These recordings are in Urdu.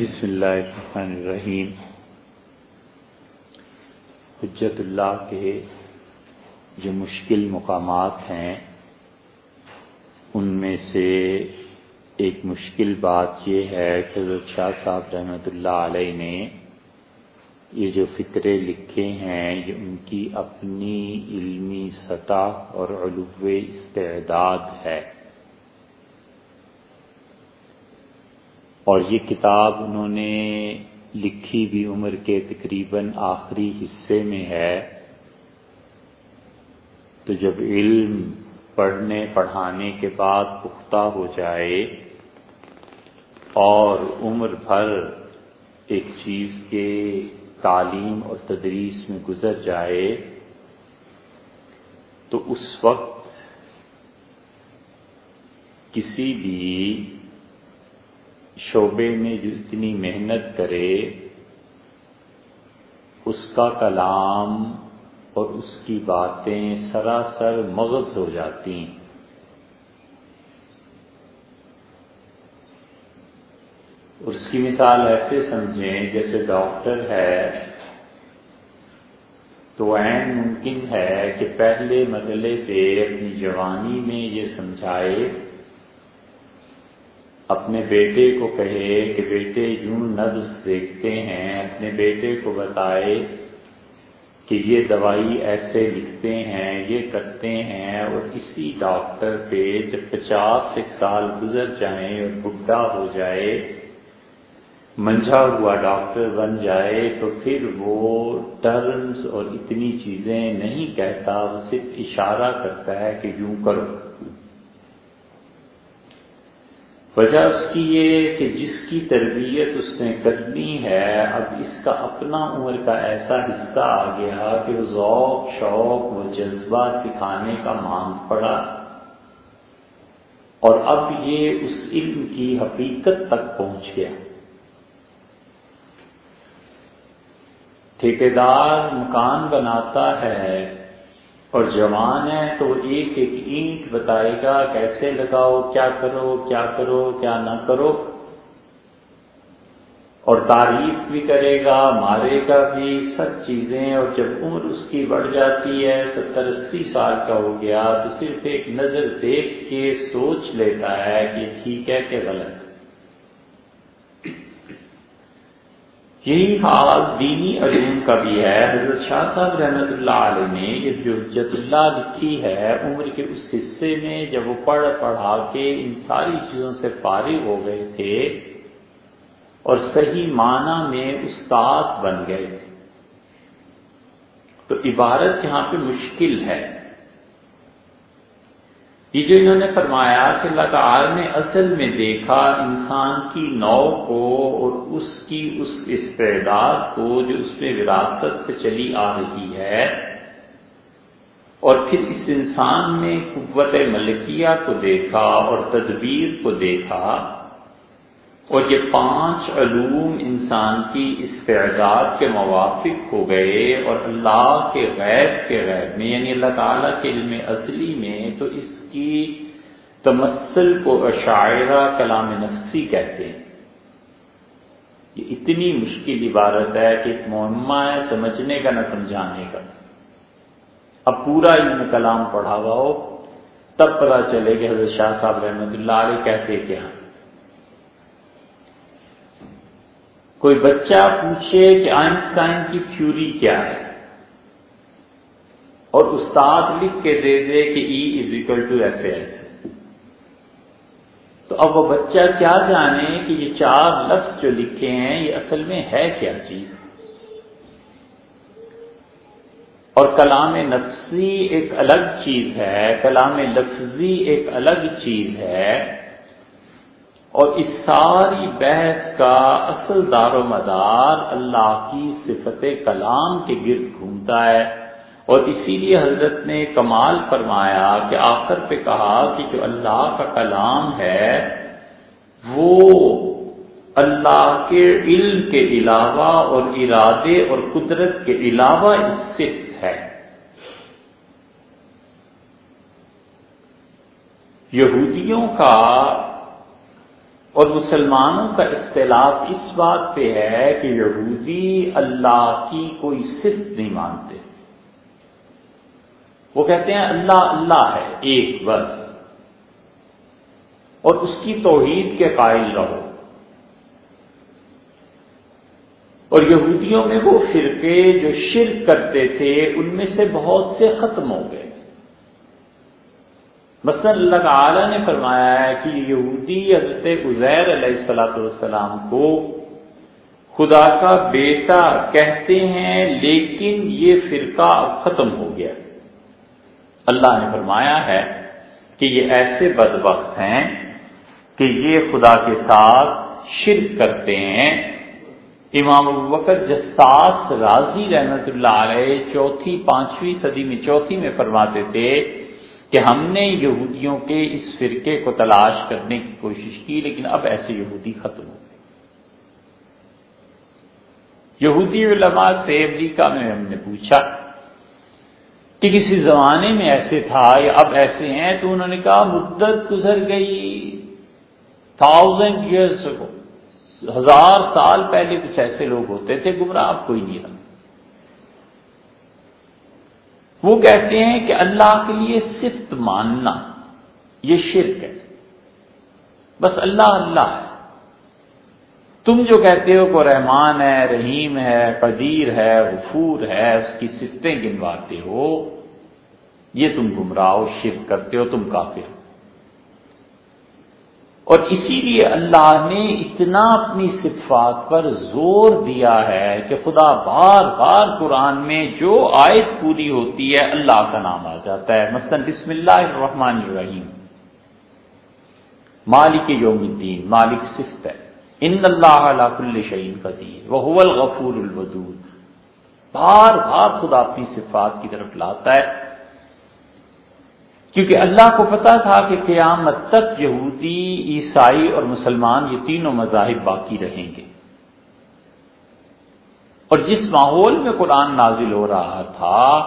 بسم اللہ الرحمن الرحیم۔ حجت اللہ کے جو مشکل مقامات ہیں، ان میں سے ایک مشکل بات یہ ہے کہ حضرت شاہ صاحب رحمۃ اللہ علیہ نے یہ جو فکرے لکھے ہیں، یہ ان کی اپنی علمی سطح اور علو استعداد ہے۔ اور یہ کتاب انہوں نے لکھی بھی عمر کے تقریباً آخری حصے میں ہے۔ تو جب علم پڑھنے، پڑھانے کے بعد پختہ ہو جائے اور عمر بھر ایک چیز کے تعلیم اور تدریس میں گزر جائے، تو اس وقت کسی بھی شعبے میں جو اتنی محنت کرے، اس کا کلام اور اس کی باتیں سراسر مغز ہو جاتی ہیں۔ اس کی مثال ایسے سمجھیں، جیسے ڈاکٹر ہے تو عین ممکن ہے کہ پہلے مرحلے پہ اپنی جوانی میں یہ سمجھائے اپنے بیٹے کو کہے کہ بیٹے یوں نبز دیکھتے ہیں، اپنے بیٹے کو بتائے کہ یہ دوائی ایسے لکھتے ہیں، یہ کرتے ہیں اور اسی ڈاکٹر پہ جب پچاس ایک سال گزر جائیں اور بڈھا ہو جائے، منجھا ہوا ڈاکٹر بن جائے تو پھر وہ ٹرمز اور اتنی چیزیں نہیں کہتا، وہ صرف اشارہ کرتا ہے کہ یوں کرو۔ وجہ اس کی یہ کہ جس کی تربیت اس نے کرنی ہے، اب اس کا اپنا عمر کا ایسا حصہ آ گیا کہ وہ ذوق، شوق و جذبہ دکھانے کا مانگ پڑا۔ اور اب یہ اس علم کی حقیقت تک پہنچ گیا۔ ٹھیکیدار مکان بناتا ہے اور جوان ہے تو ایک ایک اینٹ بتائے گا کیسے لگاؤ، کیا کرو کیا کرو، کیا نہ کرو۔ اور تعریف بھی کرے گا، مارے گا بھی، سب چیزیں۔ اور جب عمر اس کی بڑھ جاتی ہے، ستر، اسی سال کا ہو گیا تو صرف ایک نظر دیکھ کے سوچ لیتا ہے کہ ٹھیک ہے کہ غلط۔ یہی حال دینی علوم کا بھی ہے۔ حضرت شاہ صاحب رحمت اللہ علیہ نے یہ جو جت اللہ لکھی ہے، عمر کے اس حصے میں جب وہ پڑھ پڑھا کے ان ساری چیزوں سے فارغ ہو گئے تھے اور صحیح معنی میں استاد بن گئے تھے۔ تو عبارت یہاں پہ مشکل ہے۔ یہ جو انہوں نے فرمایا کہ اللہ تعالی نے اصل میں دیکھا انسان کی نو کو اور اس کی اس استعداد کو جو اس میں وراثت سے چلی آ رہی ہے، اور پھر اس انسان میں قوت ملکیہ کو دیکھا اور تدبیر کو دیکھا، اور یہ پانچ علوم انسان کی استعداد کے موافق ہو گئے اور اللہ کے غیب کے غیب میں یعنی اللہ تعالیٰ کے علم اصلی میں، تو اس کی تمثل کو اشاعرہ کلام نفسی کہتے ہیں۔ یہ اتنی مشکل عبارت ہے کہ ایک معمہ ہے، سمجھنے کا نہ سمجھانے کا۔ اب پورا علم کلام پڑھا ہوا ہو، تب پتا چلے کہ حضرت شاہ صاحب رحمۃ اللہ علیہ کہتے کیا ہاں۔ کوئی بچہ پوچھے کہ آئنسٹائن کی تھیوری کیا ہے؟ اور استاد لکھ کے دے دے کہ E is equal to F S تو اب وہ بچہ کیا جانے کہ یہ چار لفظ جو لکھے ہیں، یہ اصل میں ہے کیا چیز؟ اور کلام نفسی ایک الگ چیز ہے، کلام لفظی ایک الگ چیز ہے، اور اس ساری بحث کا اصل دار و مدار اللہ کی صفت کلام کے گرد گھومتا ہے۔ اور اسی لیے حضرت نے کمال فرمایا کہ آخر پہ کہا کہ جو اللہ کا کلام ہے، وہ اللہ کے علم کے علاوہ اور ارادے اور قدرت کے علاوہ صفت ہے۔ یہودیوں کا اور مسلمانوں کا اختلاف اس بات پہ ہے کہ یہودی اللہ کی کوئی صفت نہیں مانتے۔ وہ کہتے ہیں اللہ اللہ ہے، ایک بس۔ اور اس کی توحید کے قائل رہو۔ اور یہودیوں میں وہ فرقے جو شرک کرتے تھے، ان میں سے بہت سے ختم ہو گئے۔ مثلا اللہ تعالی نے فرمایا ہے کہ یہودی حضرت عزیر علیہ السلاۃ والسلام کو خدا کا بیٹا کہتے ہیں، لیکن یہ فرقہ ختم ہو گیا۔ اللہ نے فرمایا ہے کہ یہ ایسے بد وقت ہیں کہ یہ خدا کے ساتھ شرک کرتے ہیں۔ امام البکر جساس راضی رحمت اللہ علیہ چوتھی، پانچویں صدی میں، چوتھی میں فرماتے تھے کہ ہم نے یہودیوں کے اس فرقے کو تلاش کرنے کی کوشش کی، لیکن اب ایسے یہودی ختم ہو گئے۔ یہودی علماء سے امریکہ میں ہم نے پوچھا کہ کسی زمانے میں ایسے تھا یا اب ایسے ہیں، تو انہوں نے کہا مدت گزر گئی تھاؤزینڈ ایئرس کو ہزار سال پہلے کچھ ایسے لوگ ہوتے تھے، گمراہ اب کوئی نہیں رہا۔ وہ کہتے ہیں کہ اللہ کے لیے صفت ماننا، یہ شرک ہے۔ بس اللہ اللہ ہے۔ تم جو کہتے ہو کو رحمان ہے، رحیم ہے، قدیر ہے، غفور ہے، اس کی صفتیں گنواتے ہو، یہ تم گمراہ ہو شرک کرتے ہو، تم کافر ہو۔ اور اسی لیے اللہ نے اتنا اپنی صفات پر زور دیا ہے کہ خدا بار بار قرآن میں جو آیت پوری ہوتی ہے، اللہ کا نام آ جاتا ہے۔ مثلا بسم اللہ الرحمن الرحیم۔ مالک یوم الدین، مالک صفت ہے۔ ان اللہ کل شعین قدیر وہ الغفور الودود۔ بار بار خدا اپنی صفات کی طرف لاتا ہے۔ کیونکہ اللہ کو پتا تھا کہ قیامت تک یہودی، عیسائی اور مسلمان یہ تینوں مذاہب باقی رہیں گے۔ اور جس ماحول میں قرآن نازل ہو رہا تھا،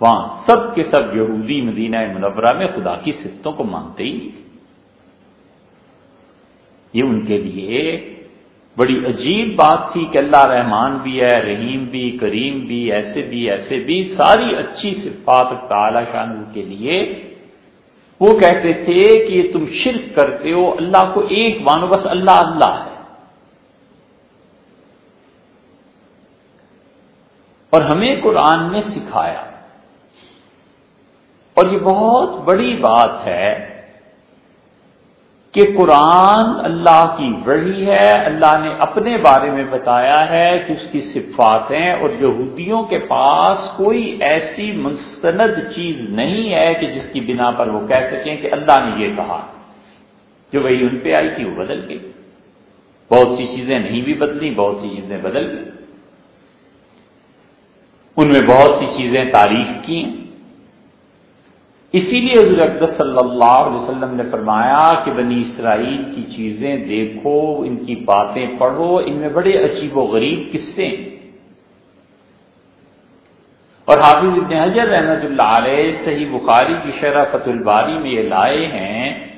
وہاں سب کے سب یہودی مدینہ منورہ میں خدا کی صفتوں کو مانتے ہی یہ ان کے لیے بڑی عجیب بات تھی کہ اللہ رحمان بھی ہے، رحیم بھی، کریم بھی، ایسے بھی ایسے بھی، ساری اچھی صفات تعالی شان کے لیے۔ وہ کہتے تھے کہ یہ تم شرک کرتے ہو، اللہ کو ایک مانو، بس اللہ اللہ ہے۔ اور ہمیں قرآن نے سکھایا۔ اور یہ بہت بڑی بات ہے کہ قرآن اللہ کی وحی ہے، اللہ نے اپنے بارے میں بتایا ہے کہ اس کی صفات ہیں اور یہودیوں کے پاس کوئی ایسی مستند چیز نہیں ہے کہ جس کی بنا پر وہ کہہ سکیں کہ اللہ نے یہ کہا۔ جو وہی ان پہ آئی تھی وہ بدل گئی۔ بہت سی چیزیں نہیں بھی بدلی، بہت سی چیزیں بدل گئی۔ ان میں بہت سی چیزیں تعریف کی ہیں اسی لیے حضور اقدس صلی اللہ علیہ وسلم نے فرمایا کہ بنی اسرائیل کی چیزیں دیکھو، ان کی باتیں پڑھو، ان میں بڑے عجیب و غریب قصے ہیں۔ اور حافظ ابن حجر رحمت اللہ علیہ صحیح بخاری کی شرح فت الباری میں یہ لائے ہیں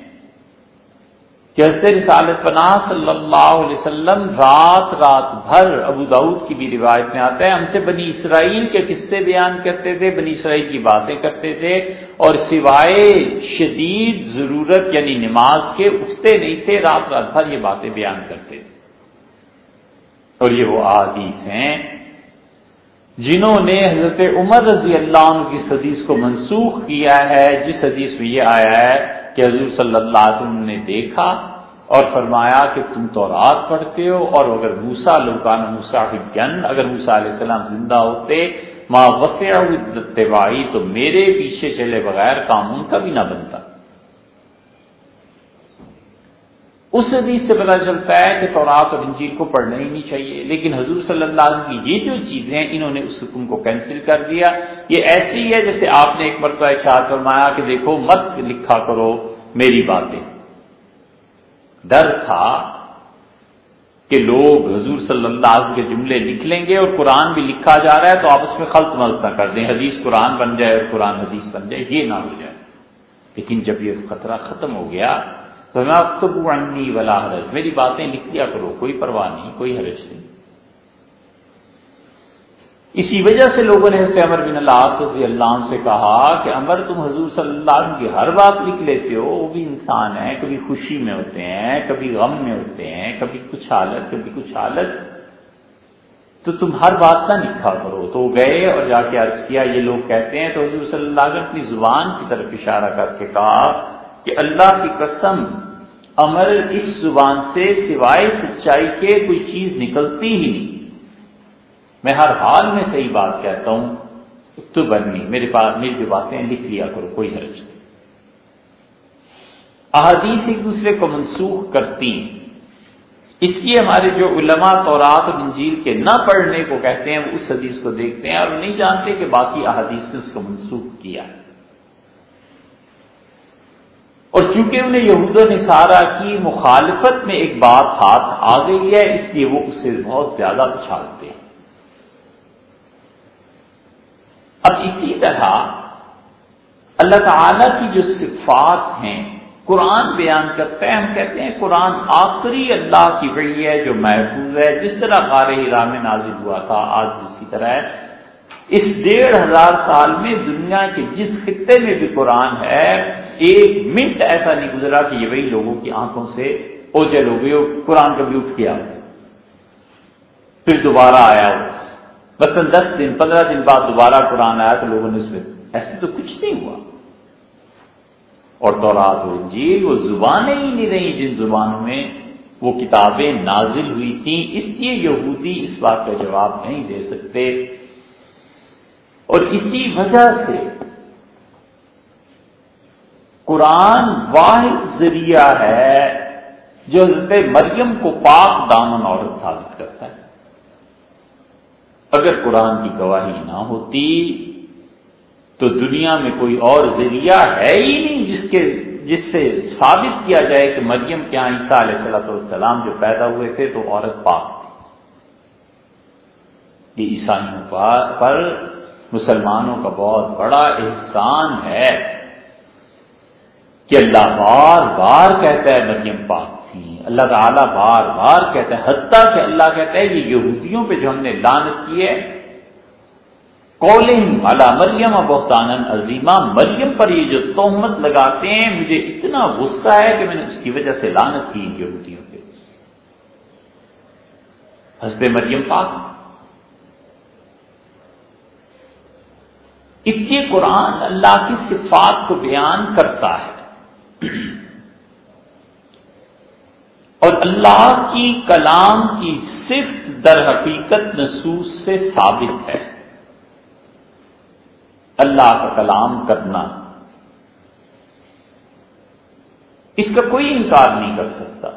کہ حضرت رسالت پناہ صلی اللہ علیہ وسلم رات رات بھر ابو داود کی بھی روایت میں آتا ہے، ہم سے بنی اسرائیل کے قصے بیان کرتے تھے، بنی اسرائیل کی باتیں کرتے تھے اور سوائے شدید ضرورت یعنی نماز کے اٹھتے نہیں تھے، رات رات بھر یہ باتیں بیان کرتے تھے۔ اور یہ وہ عادیث ہیں جنہوں نے حضرت عمر رضی اللہ عنہ کی حدیث کو منسوخ کیا ہے۔ جس حدیث میں یہ آیا ہے کہ حضور صلی اللہ علیہ وسلم نے دیکھا اور فرمایا کہ تم تو رات پڑھتے ہو اور اگر موسا لوکان موسا جن اگر موسا علیہ السلام زندہ ہوتے ماں وسیع تو میرے پیچھے چلے بغیر قانون کبھی کا بھی نہ بنتا۔ اس حدیث سے پتا چلتا ہے کہ تورات اور انجیل کو پڑھنا ہی نہیں چاہیے۔ لیکن حضور صلی اللہ علیہ وسلم کی یہ جو چیزیں ہیں، انہوں نے اس حکم کو کینسل کر دیا۔ یہ ایسی ہے جیسے آپ نے ایک مرتبہ اشار فرمایا کہ دیکھو، مت لکھا کرو میری باتیں۔ ڈر تھا کہ لوگ حضور صلی اللہ علیہ وسلم کے جملے لکھ لیں گے اور قرآن بھی لکھا جا رہا ہے تو آپ اس میں خلط ملط نہ کر دیں۔ حدیث قرآن بن جائے اور قرآن حدیث بن جائے، یہ نہ ہو جائے۔ لیکن جب یہ خطرہ ختم ہو گیا تو میں ولا حرج میری باتیں لکھ لیا کرو، کوئی پرواہ نہیں، کوئی حرج نہیں۔ اسی وجہ سے لوگوں نے حضرت عمر بن اللہ رضی اللہ عنہ سے کہا کہ عمر، تم حضور صلی اللہ علیہ وسلم کی ہر بات لکھ لیتے ہو، وہ بھی انسان ہے کبھی خوشی میں ہوتے ہیں، کبھی غم میں ہوتے ہیں، کبھی کچھ حالت، کبھی کچھ حالت۔ تو تم ہر بات نہ لکھا کرو۔ تو وہ گئے اور جا کے عرض کیا، یہ لوگ کہتے ہیں تو حضور صلی اللہ علیہ وسلم اپنی زبان کی طرف اشارہ کر کے کہا کہ اللہ کی قسم امر اس زبان سے سوائے سچائی کے کوئی چیز نکلتی ہی نہیں۔ میں ہر حال میں صحیح بات کہتا ہوں تو بننی میرے پاس میری جو باتیں لکھ لیا کرو، کوئی حرج نہیں۔ احادیث ایک دوسرے کو منسوخ کرتی اس لیے ہمارے جو علماء تورات اور انجیل کے نہ پڑھنے کو کہتے ہیں، وہ اس حدیث کو دیکھتے ہیں اور نہیں جانتے کہ باقی احادیث نے اس کو منسوخ کیا۔ ہے اور چونکہ انہیں یہود و نصارہ کی مخالفت میں ایک بات ہاتھ آ گئی ہے، اس لیے وہ اسے بہت زیادہ اچھالتے ہیں۔ اب اسی طرح اللہ تعالی کی جو صفات ہیں، قرآن بیان کرتا ہے ہم کہتے ہیں قرآن آخری اللہ کی وحی ہے جو محفوظ ہے۔ جس طرح قار میں نازل ہوا تھا، آج اسی طرح ہے۔ اس ڈیڑھ ہزار سال میں دنیا کے جس خطے میں بھی قرآن ہے ایک منٹ ایسا نہیں گزرا کہ یہ وہی لوگوں کی آنکھوں سے اوجل ہو گئی قرآن کبھی اٹھ گیا پھر دوبارہ آیا مثلاً دس دن، پندرہ دن بعد دوبارہ قرآن آیا تو لوگوں نے اس میں، ایسے تو کچھ نہیں ہوا۔ اور دورات و انجیل، وہ زبانیں ہی نہیں رہی جن زبانوں میں وہ کتابیں نازل ہوئی تھیں۔ اس لیے یہودی اس بات کا جواب نہیں دے سکتے۔ اور اسی وجہ سے قرآن واحد ذریعہ ہے جو حضرت مریم کو پاک دامن عورت ثابت کرتا ہے۔ اگر قرآن کی گواہی نہ ہوتی تو دنیا میں کوئی اور ذریعہ ہے ہی نہیں جس کے جس سے ثابت کیا جائے کہ مریم کیا عیسیٰ علیہ صلاح والسلام جو پیدا ہوئے تھے تو عورت پاک تھی۔ یہ عیسائیوں پر مسلمانوں کا بہت بڑا احسان ہے۔ کہ اللہ بار بار کہتا ہے مریم پاک تھی۔ اللہ تعالیٰ بار بار کہتا ہے، حتیٰ کہ اللہ کہتا ہے یہ یہودیوں پہ جو ہم نے لانت کی ہے کولنگ والا مریم بہتان عظیمہ۔ مریم پر یہ جو تہمت لگاتے ہیں، مجھے اتنا غصہ ہے کہ میں نے اس کی وجہ سے لانت کی یہودیوں پہ۔ حسب مریم پاک۔ اس لیے قرآن اللہ کی صفات کو بیان کرتا ہے۔ اور اللہ کی کلام کی صفت در حقیقت نصوص سے ثابت ہے۔ اللہ کا کلام کرنا۔ اس کا کوئی انکار نہیں کر سکتا۔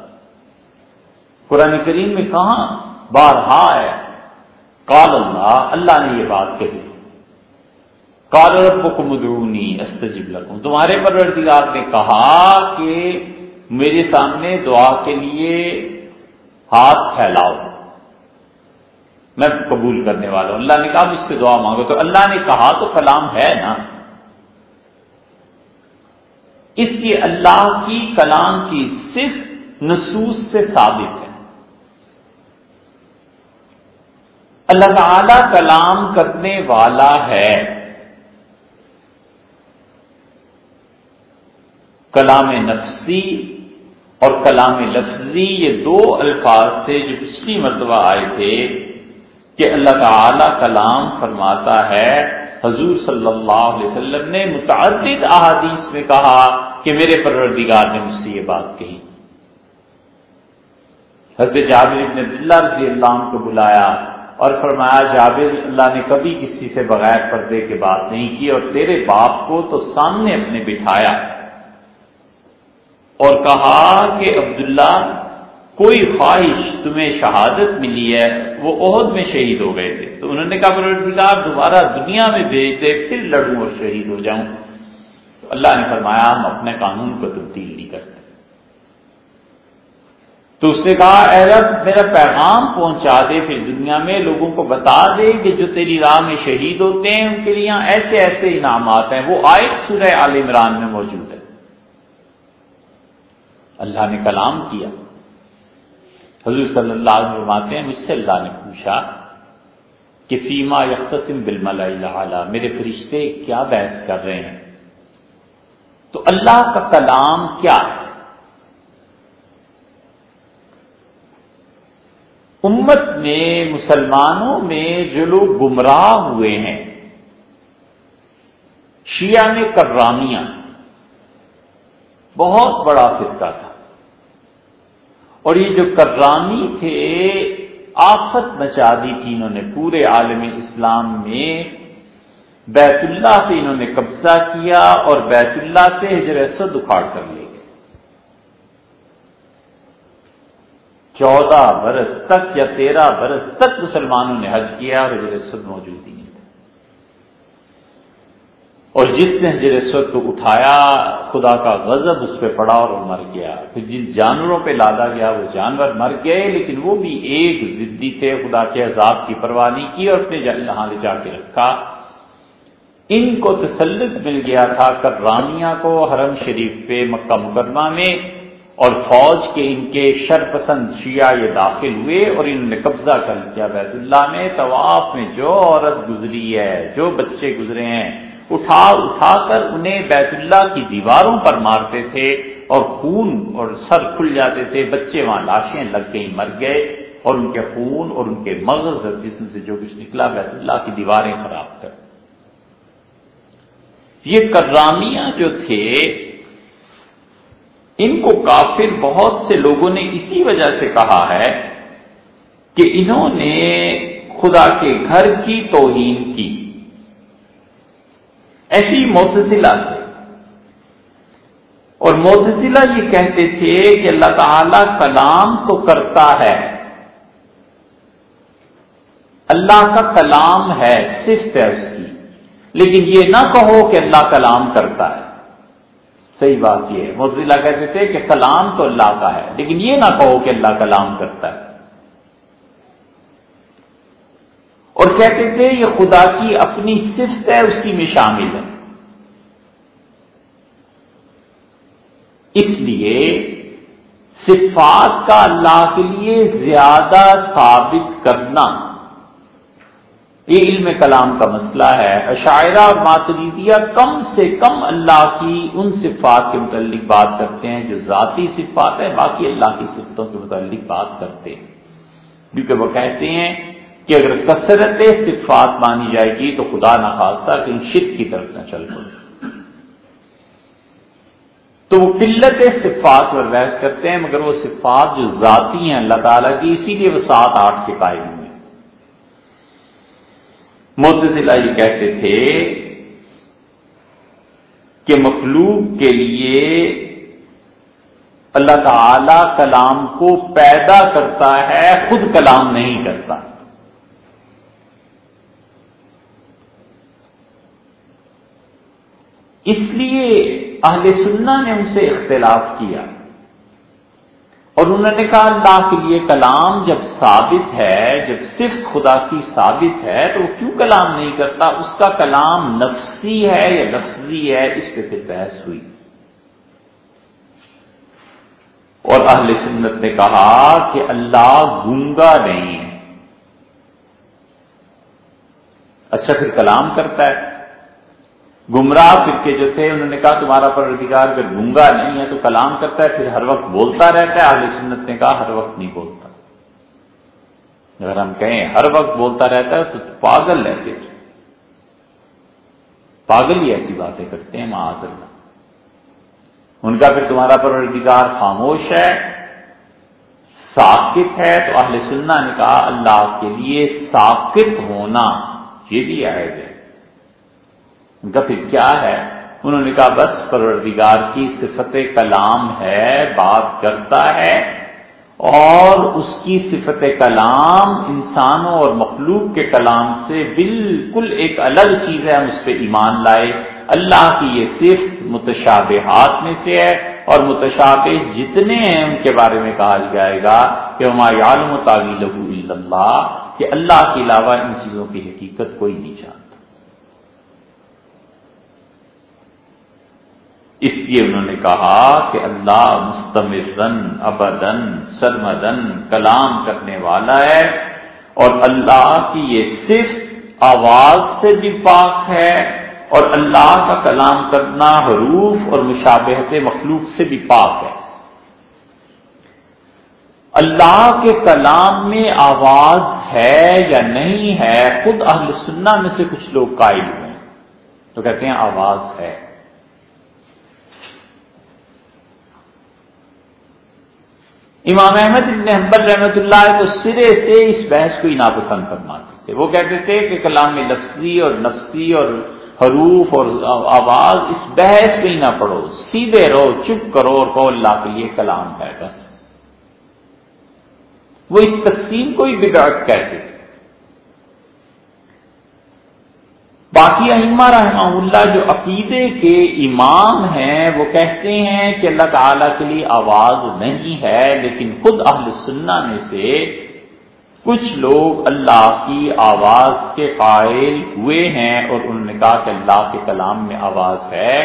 قرآن کریم میں کہاں؟ بارہا ہے۔ کال اللہ اللہ نے یہ بات کہی۔ کال رب مدرونی استجب لکھوں تمہارے پروردگار نے کہا کہ میرے سامنے دعا کے لیے ہاتھ پھیلاؤ۔ میں قبول کرنے والا ہوں۔ اللہ نے کہا، مجھ سے دعا مانگو۔ تو اللہ نے کہا تو کلام ہے نا۔ اس لیے اللہ کی کلام کی صرف نصوص سے ثابت ہے۔ اللہ تعالی کلام کرنے والا ہے۔ کلام نفسی اور کلام لفظی یہ دو الفاظ تھے جو پچھلی مرتبہ آئے تھے کہ اللہ تعالی کلام فرماتا ہے۔ حضور صلی اللہ علیہ وسلم نے متعدد احادیث میں کہا کہ میرے پروردگار نے مجھ سے یہ بات کہی۔ حضرت جابر ابن عبداللہ رضی اللہ عنہ کو بلایا اور فرمایا، جابر، اللہ نے کبھی کسی سے بغیر پردے کے بات نہیں کی اور تیرے باپ کو تو سامنے اپنے بٹھایا۔ اور کہا کہ عبداللہ، کوئی خواہش تمہیں شہادت ملی ہے، وہ عہد میں شہید ہو گئے تھے۔ تو انہوں نے کہا پروردگار دوبارہ دنیا میں بھیج دے، پھر لڑوں اور شہید ہو جاؤں۔ تو اللہ نے فرمایا، ہم اپنے قانون کو تبدیل نہیں کرتے۔ تو اس نے کہا، اے رب، میرا پیغام پہنچا دے، پھر دنیا میں لوگوں کو بتا دے کہ جو تیری راہ میں شہید ہوتے ہیں، ان کے لیے ایسے ایسے انعامات ہیں۔ وہ آئے سورہ عال عمران میں موجود ہے۔ اللہ نے کلام کیا۔ حضور صلی اللہ علیہ فرماتے ہیں، مجھ سے اللہ نے پوچھا کہ فیما یختصم بالمل میرے فرشتے کیا بحث کر رہے ہیں؟ تو اللہ کا کلام کیا ہے؟ امت میں، مسلمانوں میں جو لوگ گمراہ ہوئے ہیں، شیعہ نے کرامیاں بہت بڑا فرقہ تھا۔ اور یہ جو کرامی تھے، آفت مچا دی تھی انہوں نے پورے عالم اسلام میں۔ بیت اللہ سے انہوں نے قبضہ کیا اور بیت اللہ سے حجر اسد اکھاڑ کر لے گئے۔ چودہ برس تک یا تیرہ برس تک مسلمانوں نے حج کیا اور حجر اسد موجود ہی اور جس نے حجر اسود کو اٹھایا، خدا کا غضب اس پہ پڑا اور وہ مر گیا۔ پھر جن جانوروں پہ لادا گیا، وہ جانور مر گئے، لیکن وہ بھی ایک ضدی تھے، خدا کے عذاب کی پرواہ نہیں کی اور اپنے یہاں لے جا کے رکھا۔ ان کو تسلط مل گیا تھا کرانیہ کو حرم شریف پہ مکہ مکرمہ میں اور فوج کے ان کے شرپسند شیعہ یہ داخل ہوئے اور انہوں نے قبضہ کر لیا بیت اللہ میں۔ طواف میں جو عورت گزری ہے، جو بچے گزرے ہیں اٹھا اٹھا کر انہیں بیت اللہ کی دیواروں پر مارتے تھے اور خون اور سر کھل جاتے تھے، بچے وہاں لاشیں لگ گئی مر گئے اور ان کے خون اور ان کے مغز جسم سے جو کچھ نکلا بیت اللہ کی دیواریں خراب کر یہ کرامیاں جو تھے، ان کو کافر بہت سے لوگوں نے اسی وجہ سے کہا ہے کہ انہوں نے خدا کے گھر کی توہین کی۔ ایسی موتزلہ تھے۔ اور موتزلہ یہ کہتے تھے کہ اللہ تعالی کلام تو کرتا ہے۔ اللہ کا کلام ہے صرف ہے اس کی۔ لیکن یہ نہ کہو کہ اللہ کلام کرتا ہے۔ صحیح بات یہ ہے۔ موزلہ کہتے تھے کہ کلام تو اللہ کا ہے، لیکن یہ نہ کہو کہ اللہ کلام کرتا ہے۔ اور کہتے تھے یہ خدا کی اپنی صفت ہے، اسی میں شامل ہے۔ اس لیے صفات کا اللہ کے لیے زیادہ ثابت کرنا، یہ علم کلام کا مسئلہ ہے۔ عشاعرہ اور ماتریدیہ کم سے کم اللہ کی ان صفات کے متعلق بات کرتے ہیں جو ذاتی صفات ہے باقی اللہ کی صفتوں کے متعلق بات کرتے ہیں۔ کیونکہ وہ کہتے ہیں کہ اگر کثرت صفات مانی جائے گی تو خدا نہ خاصہ کہ ان کی طرف نہ چل پڑے۔ تو وہ قلت صفات پر بحث کرتے ہیں، مگر وہ صفات جو ذاتی ہیں اللہ تعالیٰ کی، اسی لیے وہ سات آٹھ کے قائم ہوئے۔ متضلا یہ کہتے تھے کہ مخلوق کے لیے اللہ تعالی کلام کو پیدا کرتا ہے، خود کلام نہیں کرتا۔ اس لیے اہل سننا نے ان سے اختلاف کیا۔ اور انہوں نے کہا اللہ کے لیے کلام جب ثابت ہے، جب صرف خدا کی ثابت ہے، تو وہ کیوں کلام نہیں کرتا؟ اس کا کلام نفسی ہے یا لفظی ہے؟ اس پہ پھر بحث ہوئی۔ اور اہل سنت نے کہا کہ اللہ گونگا نہیں ہے۔ اچھا پھر کلام کرتا ہے۔ گمراہ فرقے جو تھے، انہوں نے کہا تمہارا پروردگار اگر گنگا نہیں ہے تو کلام کرتا ہے، پھر ہر وقت بولتا رہتا ہے۔ اہل سنت نے کہا ہر وقت نہیں بولتا۔ اگر ہم کہیں ہر وقت بولتا رہتا ہے تو پاگل رہتے تھے پاگل ہی ایسی باتیں کرتے ہیں معاذ اللہ ان کا پھر تمہارا پروردگار خاموش ہے، ساکت ہے۔ تو اہل سننا نے کہا اللہ کے لیے ساکت ہونا یہ بھی عائد ہے۔ کا پھر کیا ہے؟ انہوں نے کہا، بس پروردگار کی صفت کلام ہے، بات کرتا ہے اور اس کی صفت کلام انسانوں اور مخلوق کے کلام سے بالکل ایک الگ چیز ہے۔ ہم اس پہ ایمان لائے۔ اللہ کی یہ صرف متشابہات میں سے ہے اور متشابہ جتنے ہیں، ان کے بارے میں کہا جائے گا کہ ہمارے عالم و تعویل اللہ، کہ اللہ کے علاوہ ان چیزوں کی حقیقت کوئی نہیں جانتا۔ اس لیے انہوں نے کہا کہ اللہ مستمرن ابدن سرمدن کلام کرنے والا ہے اور اللہ کی یہ صرف آواز سے بھی پاک ہے اور اللہ کا کلام کرنا حروف اور مشابہت مخلوق سے بھی پاک ہے۔ اللہ کے کلام میں آواز ہے یا نہیں ہے، خود اہل سننا میں سے کچھ لوگ قائل ہوئے تو کہتے ہیں آواز ہے۔ امام احمد ابن حنبل رحمت اللہ تو سرے سے اس بحث کو ہی ناپسند فرماتے تھے۔ وہ کہتے تھے کہ کلام میں لفظی اور نفسی اور حروف اور آواز اس بحث پہ ہی نہ پڑھو، سیدھے رہو، چپ کرو اور کہو اللہ کے لیے کلام ہے بس۔ وہ اس تقسیم کو ہی بگاڑ کہتے تھے۔ باقی احمہ رحمہ اللہ جو عقیدے کے امام ہیں، وہ کہتے ہیں کہ اللہ تعالی کے لیے آواز نہیں ہے، لیکن خود اہل سننا میں سے کچھ لوگ اللہ کی آواز کے قائل ہوئے ہیں اور انہوں نے کہا کہ اللہ کے کلام میں آواز ہے۔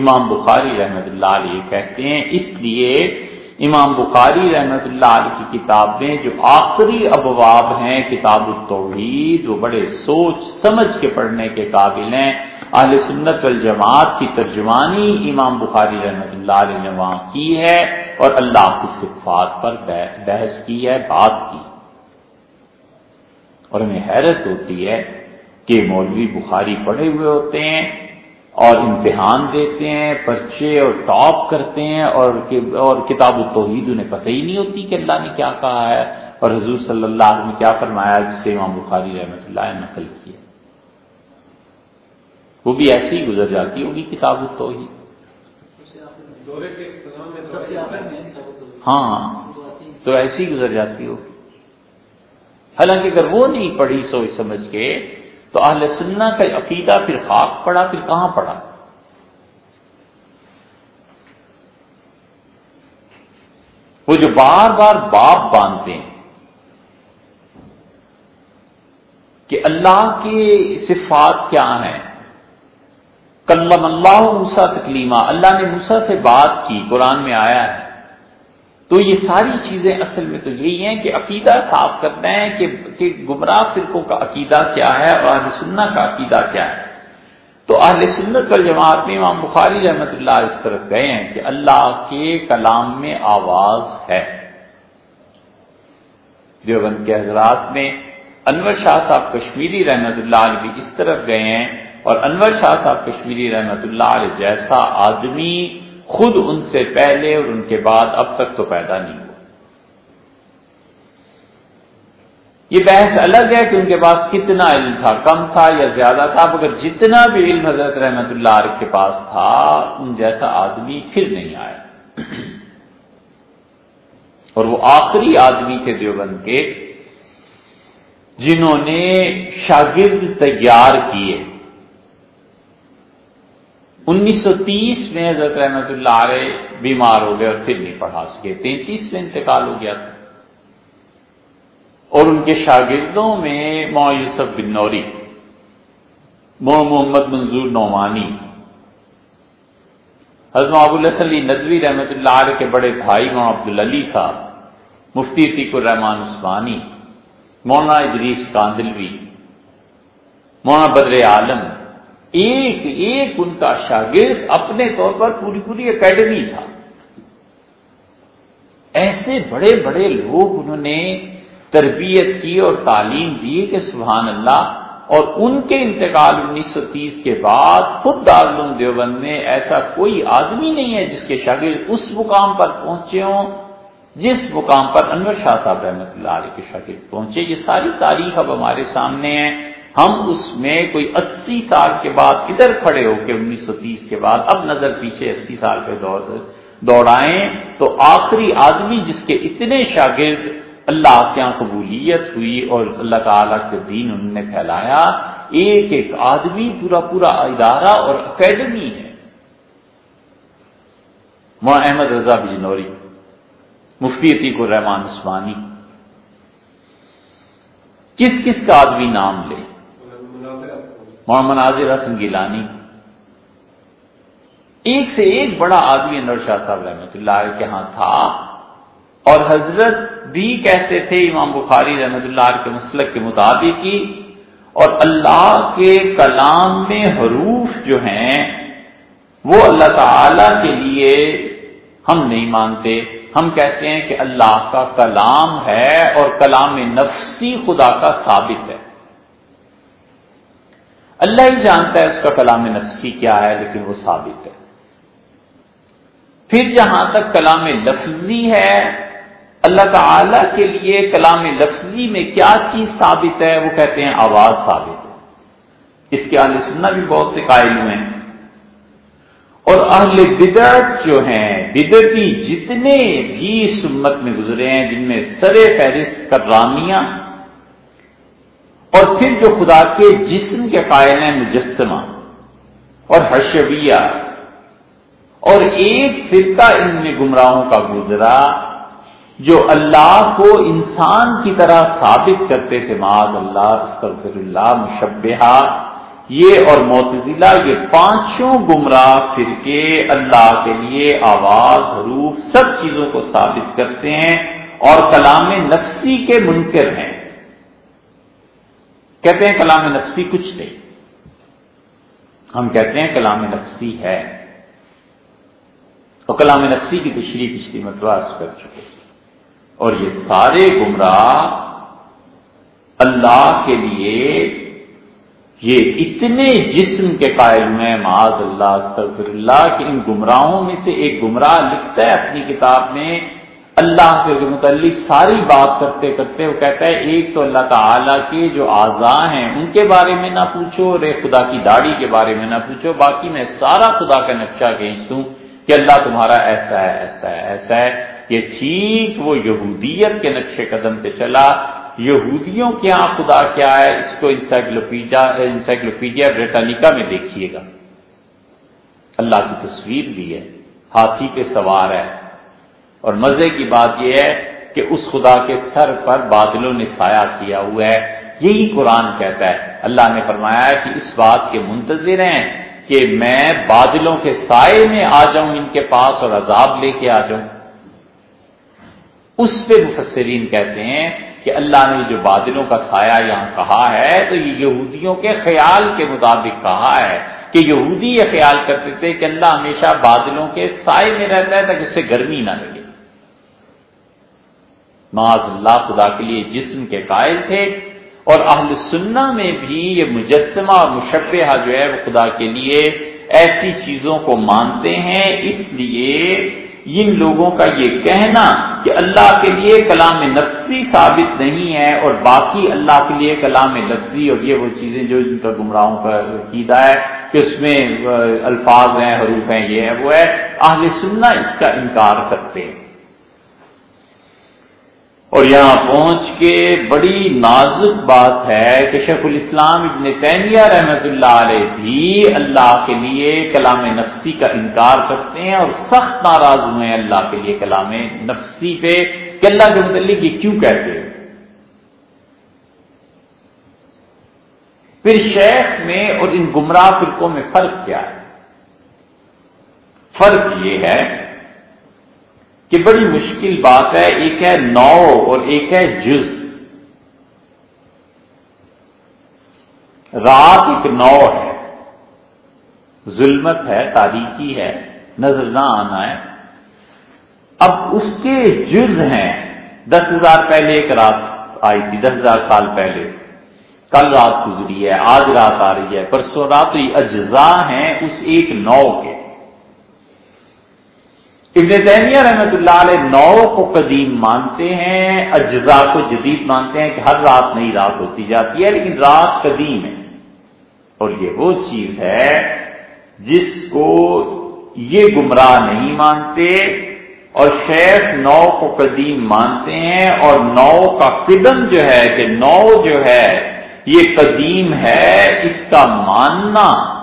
امام بخاری رحمت اللہ علیہ کہتے ہیں، اس لیے امام بخاری رحمت اللہ علیہ کی کتاب میں جو آخری ابواب ہیں کتاب التوحید، وہ بڑے سوچ سمجھ کے پڑھنے کے قابل ہیں۔ اہل سنت الجماعت کی ترجمانی امام بخاری رحمت اللہ علیہ نے وہاں کی ہے اور اللہ کی صفات پر بحث کی ہے، بات کی۔ اور ہمیں حیرت ہوتی ہے کہ مولوی بخاری پڑھے ہوئے ہوتے ہیں۔ اور امتحان دیتے ہیں پرچے اور ٹاپ کرتے ہیں اور اور کتاب التوحید انہیں پتہ ہی نہیں ہوتی کہ اللہ نے کیا کہا ہے اور حضور صلی اللہ علیہ نے کیا فرمایا جس سے امام بخاری رحمۃ اللہ نے نقل کیا۔ وہ بھی ایسی ہی گزر جاتی ہوگی کتاب التوحید۔ ہاں تو ایسی گزر جاتی ہوگی۔ حالانکہ اگر وہ نہیں پڑھی سوچ سمجھ کے تو اہل سننا کا عقیدہ پھر خاک پڑا، پھر کہاں پڑا؟ وہ جو بار بار باپ باندھتے ہیں کہ اللہ کی صفات کیا ہیں؟ کلم اللہ موسا تکلیمہ، اللہ نے موسا سے بات کی، قرآن میں آیا ہے۔ تو یہ ساری چیزیں اصل میں تو یہی ہیں کہ عقیدہ صاف کرنا ہے کہ گمراہ فرقوں کا عقیدہ کیا ہے اور اہل سننا کا عقیدہ کیا ہے۔ تو اہل سنت اور جماعت میں امام بخاری رحمت اللہ اس طرف گئے ہیں کہ اللہ کے کلام میں آواز ہے۔ دیوبند کے حضرات میں انور شاہ صاحب کشمیری رحمت اللہ علیہ بھی اس طرف گئے ہیں اور انور شاہ صاحب کشمیری رحمت اللہ علیہ جیسا آدمی خود ان سے پہلے اور ان کے بعد اب تک تو پیدا نہیں ہوا۔ یہ بحث الگ ہے کہ ان کے پاس کتنا علم تھا، کم تھا یا زیادہ تھا، مگر جتنا بھی علم حضرت رحمت اللہ علیہ کے پاس تھا، ان جیسا آدمی پھر نہیں آیا۔ اور وہ آخری آدمی تھے دیوبند کے، جنہوں نے شاگرد تیار کیے۔ انیس سو تیس میں حضرت رحمت اللہ علیہ بیمار ہو گئے اور پھر نہیں پڑھا سکے تینتیس میں انتقال ہو گیا۔ تھا اور ان کے شاگردوں میں مو یوسف بن نوری، مو محمد منظور نعمانی۔ حضرت ابو السلی ندوی رحمت اللہ علیہ کے بڑے بھائی مو عبدالعلی صاحب، مفتی عتیق الرحمان عثمانی، مولانا ادریس کاندلوی، مولانا بدر عالم۔ ایک ایک ان کا شاگرد اپنے طور پر پوری پوری اکیڈمی تھا۔ ایسے بڑے بڑے لوگ انہوں نے تربیت کی اور تعلیم دی کہ سبحان اللہ، اور ان کے انتقال انیس سو تیس کے بعد خود دارالعلوم دیوبند میں ایسا کوئی آدمی نہیں ہے جس کے شاگرد اس مقام پر پہنچے ہوں، جس مقام پر انور شاہ صاحب رحمۃ اللہ علیہ کے شاگرد پہنچے، یہ ساری تاریخ اب ہمارے سامنے ہے۔ ہم اس میں کوئی اسی سال کے بعد ادھر کھڑے ہو کے انیس سو تیس کے بعد اب نظر پیچھے اسی سال پہ دوڑائیں، تو آخری آدمی جس کے اتنے شاگرد اللہ کے یہاں قبولیت ہوئی اور اللہ تعالیٰ کے دین انہوں نے پھیلایا، ایک ایک آدمی پورا پورا ادارہ اور اکیڈمی ہے۔ مولانا احمد رضا بجنوری، مفتی عتیق الرحمان عثمانی، کس کس کا آدمی نام لے؟ محمد ناظر حسن گیلانی۔ ایک سے ایک بڑا آدمی انور شاہ صاحب رحمۃ اللہ علیہ کے ہاں تھا۔ اور حضرت بھی کہتے تھے، امام بخاری رحمۃ اللہ علیہ کے مسلک کے مطابق ہی، اور اللہ کے کلام میں حروف جو ہیں، وہ اللہ تعالی کے لیے ہم نہیں مانتے۔ ہم کہتے ہیں کہ اللہ کا کلام ہے اور کلام نفسی خدا کا ثابت ہے۔ اللہ ہی جانتا ہے اس کا کلام نفسی کیا ہے، لیکن وہ ثابت ہے۔ پھر جہاں تک کلام لفظی ہے، اللہ تعالی کے لیے کلام لفظی میں کیا چیز ثابت ہے، وہ کہتے ہیں آواز ثابت ہے۔ اس کے آگے سننا بھی بہت سے قائل ہوئے ہیں۔ اور اہل بدعت جو ہیں بدرتی جتنے بھی سمت میں گزرے ہیں، جن میں سر فہرست کرامیاں اور پھر جو خدا کے جسم کے قائل ہیں، مجسمہ اور حشویہ اور ایک فرقہ ان میں گمراہوں کا گزرا جو اللہ کو انسان کی طرح ثابت کرتے تھے، معاذ اللہ، استغفر اللہ مشبہ یہ اور معتزلہ، یہ پانچوں گمراہ فرقے اللہ کے لیے آواز، حروف، سب چیزوں کو ثابت کرتے ہیں اور کلام نفسی کے منکر ہیں۔ کہتے ہیں کلام نفسی کچھ نہیں۔ ہم کہتے ہیں کلام نفسی ہے۔ اور کلام نفسی کی تشریح پچھلی متواز کر چکے اور یہ سارے گمراہ اللہ کے لیے یہ اتنے جسم کے قائل میں معاذ اللہ، استغفر اللہ، کہ ان گمراہوں میں سے ایک گمراہ لکھتا ہے اپنی کتاب میں اللہ کے متعلق ساری بات کرتے کرتے وہ کہتا ہے، ایک تو اللہ تعالیٰ کے جو اعضاء ہیں، ان کے بارے میں نہ پوچھو رے خدا کی داڑھی کے بارے میں نہ پوچھو۔ باقی میں سارا خدا کا نقشہ کھینچ دوں کہ اللہ تمہارا ایسا ہے ایسا ہے ایسا ہے۔ یہ ٹھیک، وہ یہودیت کے نقشے قدم پہ چلا۔ یہودیوں کے یہاں خدا کیا ہے؟ اس کو انسائکلوپیڈیا انسائکلوپیڈیا بریٹانیکا میں دیکھیے گا۔ اللہ کی تصویر بھی ہے، ہاتھی پہ سوار ہے۔ اور مزے کی بات یہ ہے کہ اس خدا کے سر پر بادلوں نے سایہ کیا ہوا ہے۔ یہی قرآن کہتا ہے۔ اللہ نے فرمایا کہ اس بات کے منتظر ہیں کہ میں بادلوں کے سائے میں آ جاؤں، ان کے پاس اور عذاب لے کے آ جاؤں۔ اس پہ مفسرین کہتے ہیں کہ اللہ نے جو بادلوں کا سایہ یہاں کہا ہے، تو یہ یہودیوں کے خیال کے مطابق کہا ہے۔ کہ یہودی یہ خیال کرتے تھے کہ اللہ ہمیشہ بادلوں کے سائے میں رہتا ہے تاکہ اس سے گرمی نہ لگے۔ معاذ اللہ خدا کے لیے جسم کے قائل تھے اور اہل سننا میں بھی یہ مجسمہ اور مشبہ جو ہے وہ خدا کے لیے ایسی چیزوں کو مانتے ہیں۔ اس لیے ان لوگوں کا یہ کہنا کہ اللہ کے لیے کلام نفسی ثابت نہیں ہے اور باقی اللہ کے لیے کلام نفسی اور یہ وہ چیزیں جو ان کا گمراہوں کا عقیدہ ہے کہ اس میں الفاظ ہیں، حروف ہیں، یہ ہے، وہ ہے۔ آگے سننا اس کا انکار کرتے ہیں۔ اور یہاں پہنچ کے بڑی نازک بات ہے کہ شیخ الاسلام ابن تیمیہ رحمت اللہ علیہ بھی اللہ کے لیے کلام نفسی کا انکار کرتے ہیں اور سخت ناراض ہوئے ہیں اللہ کے لیے کلام نفسی پہ کہ اللہ کے متعلق یہ کیوں کہتے ہیں؟ پھر شیخ میں اور ان گمراہ فرقوں میں فرق کیا ہے؟ فرق یہ ہے کہ بڑی مشکل بات ہے، ایک ہے نو اور ایک ہے جز۔ رات ایک نو ہے، ظلمت ہے تاریخی ہے، نظر نہ آنا ہے۔ اب اس کے جز ہیں۔ دس ہزار پہلے ایک رات آئی تھی، دس ہزار سال پہلے۔ کل رات گزری ہے، آج رات آ رہی ہے۔ پرسوں رات یہ اجزاء ہیں اس ایک نو کے۔ ابن تیمیہ رحمت اللہ علیہ نو کو قدیم مانتے ہیں، اجزاء کو جدید مانتے ہیں کہ ہر رات نئی رات ہوتی جاتی ہے، لیکن رات قدیم ہے۔ اور یہ وہ چیز ہے جس کو یہ گمراہ نہیں مانتے اور شیخ نو کو قدیم مانتے ہیں اور نو کا قدم جو ہے کہ نو جو ہے یہ قدیم ہے، اس کا ماننا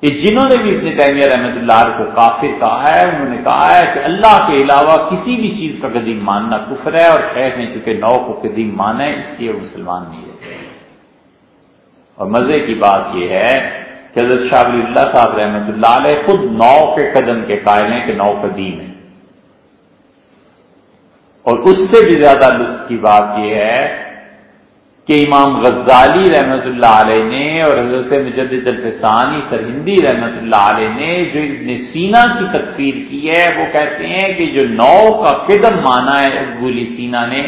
کہ جنہوں نے بھی ابن تیمیہ رحمۃ اللہ علیہ کو کافر کہا ہے، انہوں نے کہا ہے کہ اللہ کے علاوہ کسی بھی چیز کا قدیم ماننا کفر ہے اور شیخ نے چونکہ نو کو قدیم مانا ہے، اس لیے وہ مسلمان نہیں ہے۔ اور مزے کی بات یہ ہے کہ حضرت شاہ ولی اللہ صاحب رحمۃ اللہ علیہ خود نو کے قدم کے قائل ہیں کہ نو قدیم ہے۔ اور اس سے بھی زیادہ لطف کی بات یہ ہے کہ امام غزالی رحمت اللہ علیہ نے اور حضرت مجدد الفسانی سرہندی رحمت اللہ علیہ نے جو ابن سینا کی تکفیر کی ہے، وہ کہتے ہیں کہ جو نو کا قدم مانا ہے ابولی سینا نے،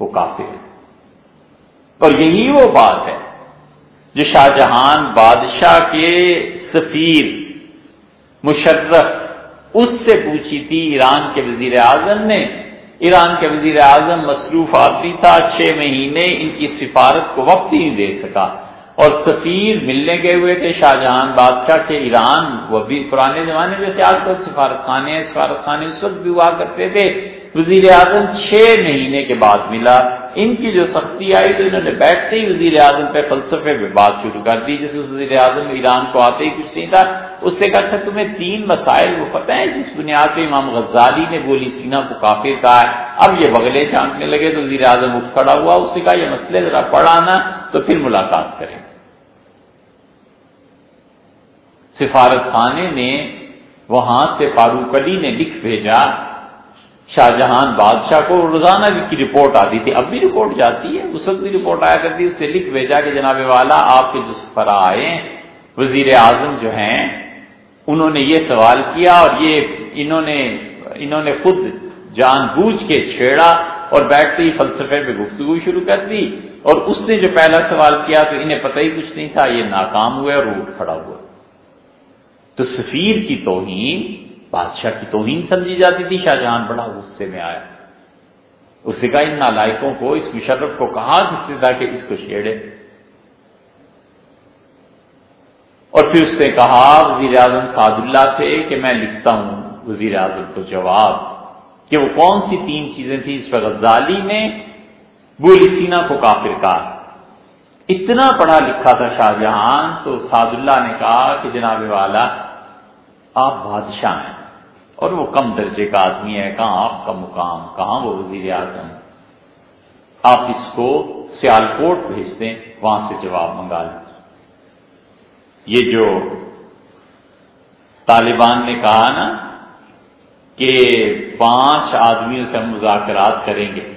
وہ کافر ہے۔ اور یہی وہ بات ہے جو شاہ جہان بادشاہ کے سفیر مشرف اس سے پوچھی تھی ایران کے وزیر اعظم نے ایران کے وزیر اعظم مصروف آدمی تھا، چھ مہینے ان کی سفارت کو وقت ہی نہیں دے سکا۔ اور سفیر ملنے گئے ہوئے تھے شاہ جہاں بادشاہ کے ایران وہ بھی پرانے زمانے میں سے آج کل سفارت خانے ہیں سفارت خانے اس وقت بھی ہوا کرتے تھے۔ وزیر اعظم چھ مہینے کے بعد ملا۔ ان کی جو سختی آئی تو انہوں نے بیٹھتے ہی وزیر اعظم پہ فلسفے پہ بات شروع کر دی جیسے وزیر اعظم ایران کو آتے ہی کچھ نہیں تھا۔ اس سے کہا اچھا تمہیں تین مسائل وہ پتہ ہے جس بنیاد پہ امام غزالی نے بولی سینا کو کافر کہا ہے۔ اب یہ بغلے چانکنے لگے تو وزیر اعظم اٹھ کھڑا ہوا۔ اس نے کہا، یہ مسئلے ذرا پڑھانا تو پھر ملاقات کریں۔ سفارت خانے نے وہاں سے فاروق علی نے لکھ بھیجا شاہ جہان بادشاہ کو روزانہ کی رپورٹ آتی تھی۔ اب بھی رپورٹ جاتی ہے۔ اس وقت بھی رپورٹ آیا کرتی اس سے لکھ بھیجا کہ جناب والا، آپ کے جو سفرا آئے، وزیر اعظم جو ہیں، انہوں نے یہ سوال کیا اور یہ انہوں نے انہوں نے خود جان بوجھ کے چھیڑا اور بیٹھتے ہی فلسفے پہ گفتگو شروع کر دی اور اس نے جو پہلا سوال کیا تو انہیں پتہ ہی کچھ نہیں تھا، یہ ناکام ہوئے اور اٹھ کھڑا ہوا۔ تو سفیر کی توہین بادشاہ کی توہین سمجھی جاتی تھی شاہ جہان بڑا غصے میں آیا۔ اس نے کہا، ان نالائکوں کو، اس مشرف کو کہا جس نے کہ اس کو چھیڑے اور پھر اس نے کہا وزیر اعظم سعد اللہ سے کہ میں لکھتا ہوں وزیر اعظم کو جواب کہ وہ کون سی تین چیزیں تھیں اس پر غزالی نے بولی سینا کو کافر کہا اتنا پڑھا لکھا تھا شاہ جہان تو سعد اللہ نے کہا کہ جناب والا، آپ بادشاہ ہیں۔ اور وہ کم درجے کا آدمی ہے، کہاں آپ کا مقام، کہاں وہ وزیر اعظم؟ آپ اس کو سیال کوٹ بھیج دیں، وہاں سے جواب منگا لیں۔ یہ جو طالبان نے کہا نا کہ پانچ آدمیوں سے ہم مذاکرات کریں گے۔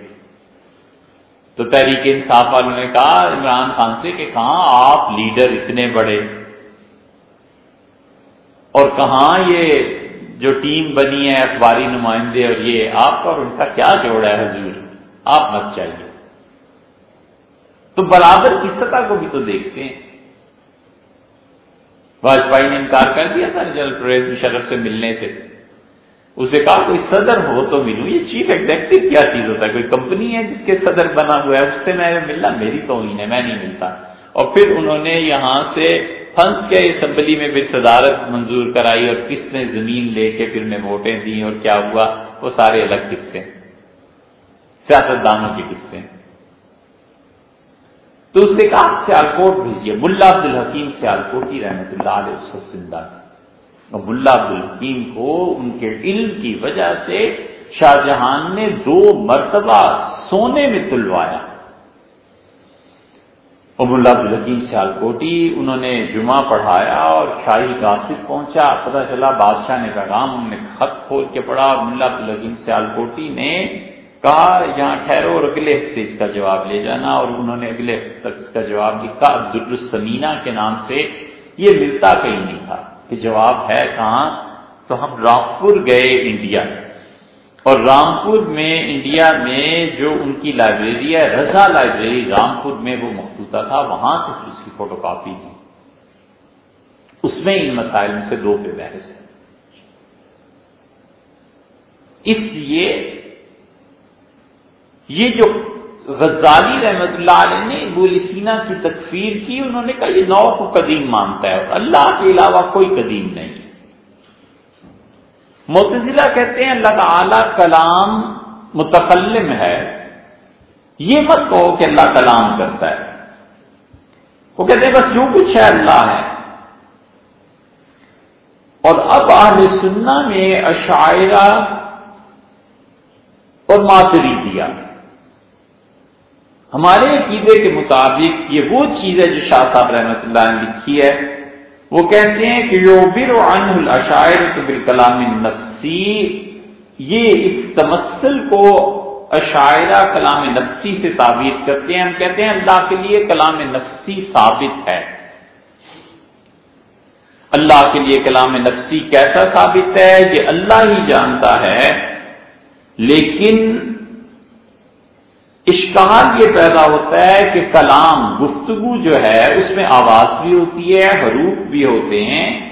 تو تحریک انصاف والوں نے کہا، عمران خان سے کہ کہاں آپ لیڈر اتنے بڑے؟ اور کہاں یہ جو ٹیم بنی ہے، اخباری نمائندے اور یہ آپ کا اور ان کا کیا جوڑ ہے حضور؟ آپ مت چاہیے۔ تو برابر کی سطح کو بھی تو دیکھتے ہیں۔ واجپئی نے انکار کر دیا تھا جنرل پرویز مشرف سے ملنے سے۔ اسے کہا، کوئی صدر ہو تو ملوں۔ یہ چیف ایگزیکٹو کیا چیز ہوتا ہے؟ کوئی کمپنی ہے جس کے صدر بنا ہوا ہے؟ اس سے میں ملنا، میری تو ہے، میں نہیں ملتا۔ اور پھر انہوں نے یہاں سے پھنس کے اسمبلی میں پھر صدارت منظور کرائی اور کس نے زمین لے کے پھر میں ووٹیں دی اور کیا ہوا؟ وہ سارے الگ قصے سیاست دانوں کی قصے تو اس نے کہا سیالکوٹ بھیجیے۔ ملا عبد الحکیم سیالکوٹی رحمت اللہ علیہ اس وقت زندہ اور ملا عبد الحکیم کو ان کے علم کی وجہ سے شاہ جہان نے دو مرتبہ سونے میں تلوایا۔ اب اللہ عبدالحکیم سیال کوٹی انہوں نے جمعہ پڑھایا اور شاہی قاصد پہنچا۔ پتہ چلا بادشاہ نے پیغام انہوں نے خط کھول کے پڑھا۔ ملا عبدالحکیم سیال کوٹی نے کہا، یہاں ٹھہرو اور اگلے ہفتے اس کا جواب لے جانا۔ اور انہوں نے اگلے ہفتے تک اس کا جواب لکھا۔ عبدالسمینا کے نام سے یہ ملتا کہیں نہیں تھا کہ جواب ہے کہاں۔ تو ہم رامپور گئے انڈیا۔ اور رامپور میں، انڈیا میں جو ان کی لائبریری ہے، رضا لائبریری رامپور میں وہ مختلف مخصوصہ تھا، وہاں سے اس کی فوٹو کاپی تھی اس میں ان مسائل میں سے دو پہ بحث ہے۔ اس لیے یہ جو غزالی رحمت اللہ علیہ نے بولی کی تکفیر کی، انہوں نے کہا یہ نو کو قدیم مانتا ہے اور اللہ کے علاوہ کوئی قدیم نہیں۔ متضلہ کہتے ہیں اللہ تعالی کلام متقلم ہے۔ یہ مت کہو کہ اللہ کلام کرتا ہے۔ وہ کہتے ہیں، بس جو کچھ ہے اللہ ہے۔ اور اب اہل سننا میں اشاعرہ اور ماتری دیا۔ ہمارے عقیدے کے مطابق یہ وہ چیز ہے جو شاہ صاحب رحمت اللہ نے لکھی ہے۔ وہ کہتے ہیں کہ جو بر الشاعر تو بالکلام نفسی یہ اس تمسل کو عشاعرہ کلام نفسی سے تعبیر کرتے ہیں۔ ہم کہتے ہیں اللہ کے لیے کلام نفسی ثابت ہے۔ اللہ کے لیے کلام نفسی کیسا ثابت ہے؟ یہ اللہ ہی جانتا ہے۔ لیکن اشکال یہ پیدا ہوتا ہے کہ کلام گفتگو جو ہے، اس میں آواز بھی ہوتی ہے، حروف بھی ہوتے ہیں۔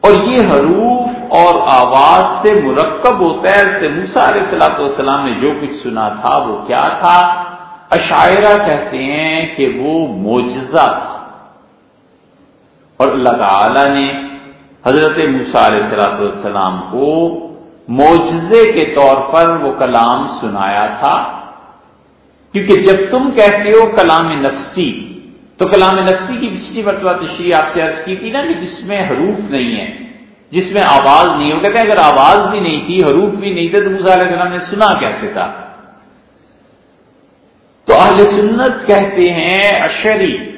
اور یہ حروف اور آواز سے مرکب ہوتا ہے سے موسا علیہ السلاۃ والسلام نے جو کچھ سنا تھا وہ کیا تھا؟ عشاعرہ کہتے ہیں کہ وہ معجزہ تھا۔ اور اللہ تعالی نے حضرت موسا علیہ السلاۃ والسلام کو معجزے کے طور پر وہ کلام سنایا تھا۔ کیونکہ جب تم کہتے ہو کلام نفسی، تو کلام نفسی کی پچھلی مرتبہ تشریح آپ سے عرض کی تھی نا کہ جس میں حروف نہیں ہے۔ جس میں آواز نہیں ہو کہتے ہیں اگر آواز بھی نہیں تھی، حروف بھی نہیں تھے، تو علیہ السلام نے سنا کیسے تھا؟ تو اہل سنت کہتے ہیں، اشری،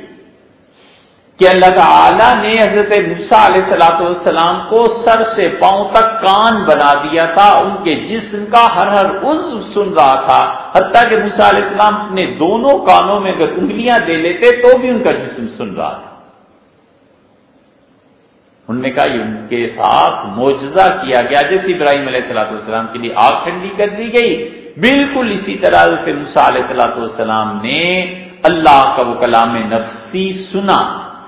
کہ اللہ تعالی نے حضرت موسا علیہ السلاۃ والسلام کو سر سے پاؤں تک کان بنا دیا تھا۔ ان کے جسم کا ہر ہر عزو سن رہا تھا۔ حتیٰ کہ موسا علیہ السلام اپنے دونوں کانوں میں اگر انگلیاں دے لیتے تو بھی ان کا جسم سن رہا تھا۔ انہوں نے کہا یہ ان کے ساتھ معجزہ کیا گیا، جیسے ابراہیم علیہ السلاۃ والسلام کے لیے آگ ٹھنڈی کر دی گئی۔ بالکل اسی طرح حضرت موسا علیہ السلاۃ والسلام نے اللہ کا وہ کلام نفسی سنا۔